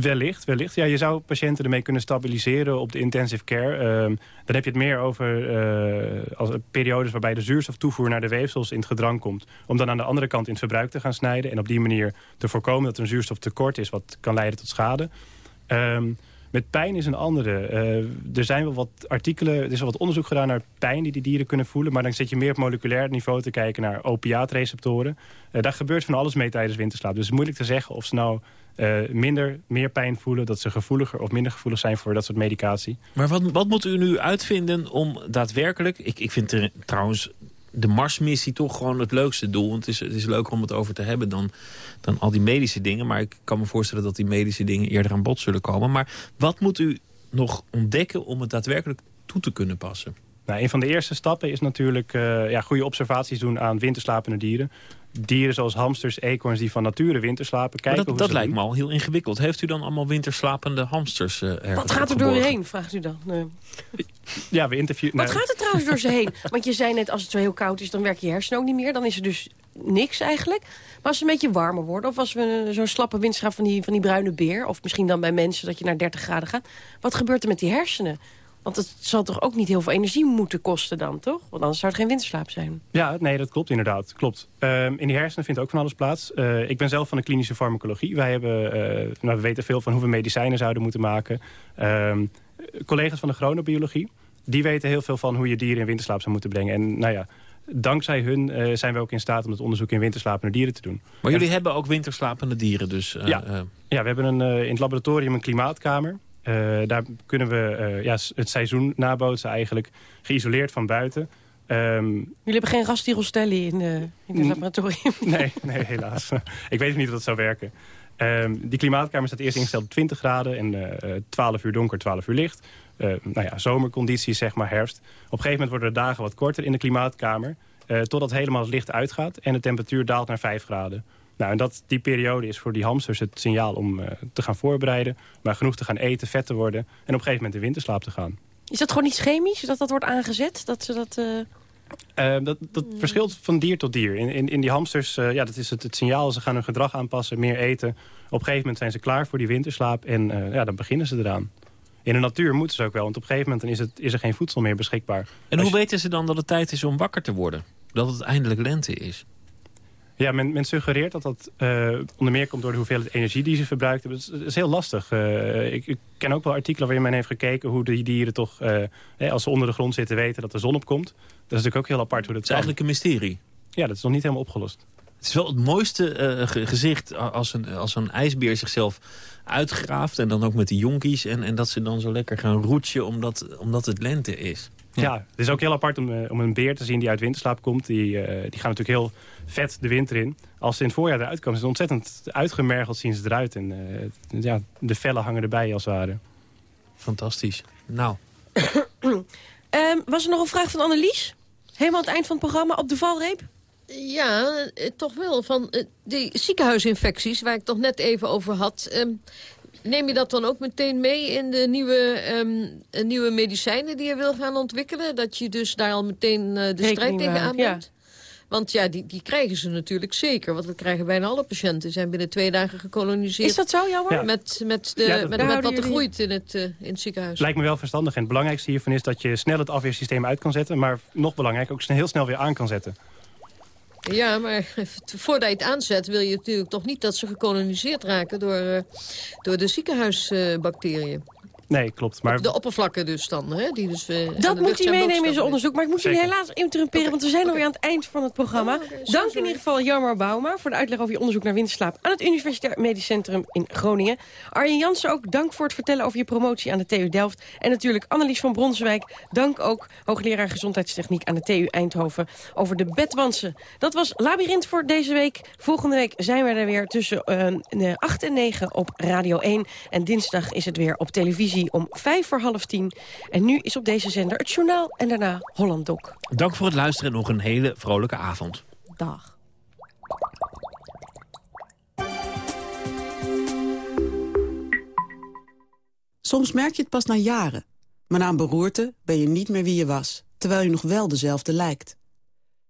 Wellicht, wellicht. Ja, je zou patiënten ermee kunnen stabiliseren op de intensive care. Um, dan heb je het meer over uh, als periodes waarbij de zuurstoftoevoer naar de weefsels in het gedrang komt. Om dan aan de andere kant in het verbruik te gaan snijden. En op die manier te voorkomen dat er een zuurstoftekort is wat kan leiden tot schade. Um, met pijn is een andere. Uh, er zijn wel wat artikelen, er is wel wat onderzoek gedaan naar pijn die die dieren kunnen voelen. Maar dan zit je meer op moleculair niveau te kijken naar opiaatreceptoren. Uh, daar gebeurt van alles mee tijdens winterslaap. Dus het is moeilijk te zeggen of ze nou uh, minder, meer pijn voelen... dat ze gevoeliger of minder gevoelig zijn voor dat soort medicatie. Maar wat, wat moet u nu uitvinden om daadwerkelijk... Ik, ik vind er, trouwens de Marsmissie toch gewoon het leukste doel. Want het is, het is leuker om het over te hebben dan, dan al die medische dingen. Maar ik kan me voorstellen dat die medische dingen eerder aan bod zullen komen. Maar wat moet u nog ontdekken om het daadwerkelijk toe te kunnen passen? Nou, een van de eerste stappen is natuurlijk uh, ja, goede observaties doen aan winterslapende dieren dieren zoals hamsters, eekhoorns die van nature winterslapen. Kijken dat dat lijkt me al heel ingewikkeld. Heeft u dan allemaal winterslapende hamsters uh, Wat gaat er door je heen, vraagt u dan? Nee. Ja, we interviewen... Wat gaat er trouwens door ze heen? Want je zei net, als het zo heel koud is, dan werkt je hersenen ook niet meer. Dan is er dus niks eigenlijk. Maar als ze een beetje warmer worden... of als we zo'n slappe wind van die, van die bruine beer... of misschien dan bij mensen dat je naar 30 graden gaat... wat gebeurt er met die hersenen? Want het zal toch ook niet heel veel energie moeten kosten dan, toch? Want anders zou het geen winterslaap zijn. Ja, nee, dat klopt inderdaad. Klopt. Um, in die hersenen vindt ook van alles plaats. Uh, ik ben zelf van de klinische farmacologie. Wij hebben, uh, nou, we weten veel van hoe we medicijnen zouden moeten maken. Um, collega's van de chronobiologie, die weten heel veel van hoe je dieren in winterslaap zou moeten brengen. En nou ja, dankzij hun uh, zijn we ook in staat om het onderzoek in winterslapende dieren te doen. Maar jullie hebben ook winterslapende dieren dus? ja. ja, we hebben een, in het laboratorium een klimaatkamer. Uh, daar kunnen we uh, ja, het seizoen nabootsen eigenlijk, geïsoleerd van buiten. Um, Jullie hebben geen gastirostelli in, uh, in het laboratorium? Nee, nee helaas. Ik weet niet of dat zou werken. Um, die klimaatkamer staat eerst ingesteld op 20 graden en 12 uur donker, 12 uur licht. nou ja, zomercondities, zeg maar herfst. Op een gegeven moment worden de dagen wat korter in de klimaatkamer... totdat helemaal het licht uitgaat en de temperatuur daalt naar 5 graden. Nou, en dat, die periode is voor die hamsters het signaal om uh, te gaan voorbereiden... maar genoeg te gaan eten, vet te worden... en op een gegeven moment in winterslaap te gaan. Is dat gewoon iets chemisch, dat dat wordt aangezet? Dat ze dat... Uh... Uh, dat, dat verschilt van dier tot dier. In, in, in die hamsters, ja, dat is het, het signaal. Ze gaan hun gedrag aanpassen, meer eten. Op een gegeven moment zijn ze klaar voor die winterslaap en ja, dan beginnen ze eraan. In de natuur moeten ze ook wel, want op een gegeven moment dan is, het, is er geen voedsel meer beschikbaar. En hoe weten ze dan dat het tijd is om wakker te worden? Dat het eindelijk lente is? Ja, men, men, suggereert dat dat uh, onder meer komt door de hoeveelheid energie die ze verbruikt hebben. Dat is, is heel lastig. Uh, ik, ik, ken ook wel artikelen waarin men heeft gekeken hoe die dieren toch, uh, als ze onder de grond zitten, weten dat de zon opkomt. Dat is natuurlijk ook heel apart hoe dat Het is eigenlijk een mysterie. Ja, dat is nog niet helemaal opgelost. Het is wel het mooiste gezicht als een, als een ijsbeer zichzelf uitgraaft. En dan ook met de jonkies. En, en dat ze dan zo lekker gaan roetjen omdat, omdat het lente is. Ja. het is ook heel apart om, om een beer te zien die uit winterslaap komt. Die, die gaan natuurlijk heel vet de winter in. Als ze in het voorjaar eruit komen, is het ontzettend uitgemergeld zien ze eruit. En uh, ja, de vellen hangen erbij als het ware. Fantastisch. Nou. um, was er nog een vraag van Annelies? Helemaal aan het eind van het programma op de valreep? Ja, eh, toch wel. Van die ziekenhuisinfecties, waar ik toch net even over had... Um, neem je dat dan ook meteen mee in de nieuwe, um, nieuwe medicijnen die je wil gaan ontwikkelen? Dat je dus daar al meteen uh, de Rekening strijd tegen aan bent? Ja. Want ja, die, die krijgen ze natuurlijk zeker. Want dat krijgen bijna alle patiënten. zijn binnen twee dagen gekoloniseerd. Is dat zo, jammer? Ja. Met, met, de, ja, met, met, wat er groeit in het, uh, in het ziekenhuis. Lijkt me wel verstandig. En het belangrijkste hiervan is dat je snel het afweersysteem uit kan zetten. Maar nog belangrijk, ook heel snel weer aan kan zetten. Ja, maar voordat je het aanzet wil je natuurlijk toch niet dat ze gekoloniseerd raken door, uh, door de ziekenhuisbacteriën. Nee, klopt. Maar... De oppervlakken dus dan, hè? Die dus, uh, dat moet hij meenemen in zijn onderzoek. Maar ik moet jullie helaas interrumperen, want we zijn alweer aan het eind van het programma. Oh, Dank in ieder geval Jarmar Bauma voor de uitleg over je onderzoek naar winterslaap aan het Universitair Medisch Centrum in Groningen. Arjen Jansen ook, dank voor het vertellen over je promotie aan de TU Delft. En natuurlijk Annelies van Bronswijk, dank ook hoogleraar gezondheidstechniek aan de TU Eindhoven over de bedwansen. Dat was Labyrinth voor deze week. Volgende week zijn we er weer tussen uh, 8 en 9 op Radio 1. En dinsdag is het weer op televisie om 5 voor half 10. En nu is op deze zender het journaal en daarna Holland Doc. Dank voor het luisteren en nog een hele vrolijke avond. Dag. Soms merk je het pas na jaren. Maar na een beroerte ben je niet meer wie je was, terwijl je nog wel dezelfde lijkt.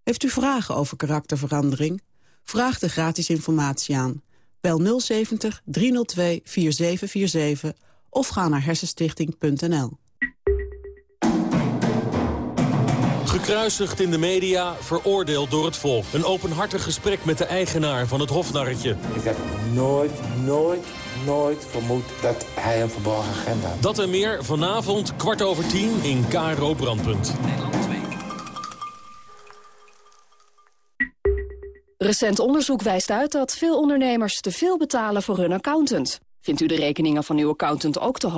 Heeft u vragen over karakterverandering? Vraag de gratis informatie aan. Bel 070 302 4747 of ga naar hersenstichting.nl. Gekruisigd in de media, veroordeeld door het volk. Een openhartig gesprek met de eigenaar van het hofnarretje. Ik heb nooit, nooit, nooit vermoed dat hij een verborgen agenda had. Dat en meer vanavond, kwart over tien, in KRO Brandpunt. Recent onderzoek wijst uit dat veel ondernemers te veel betalen voor hun accountant. Vindt u de rekeningen van uw accountant ook te hoog?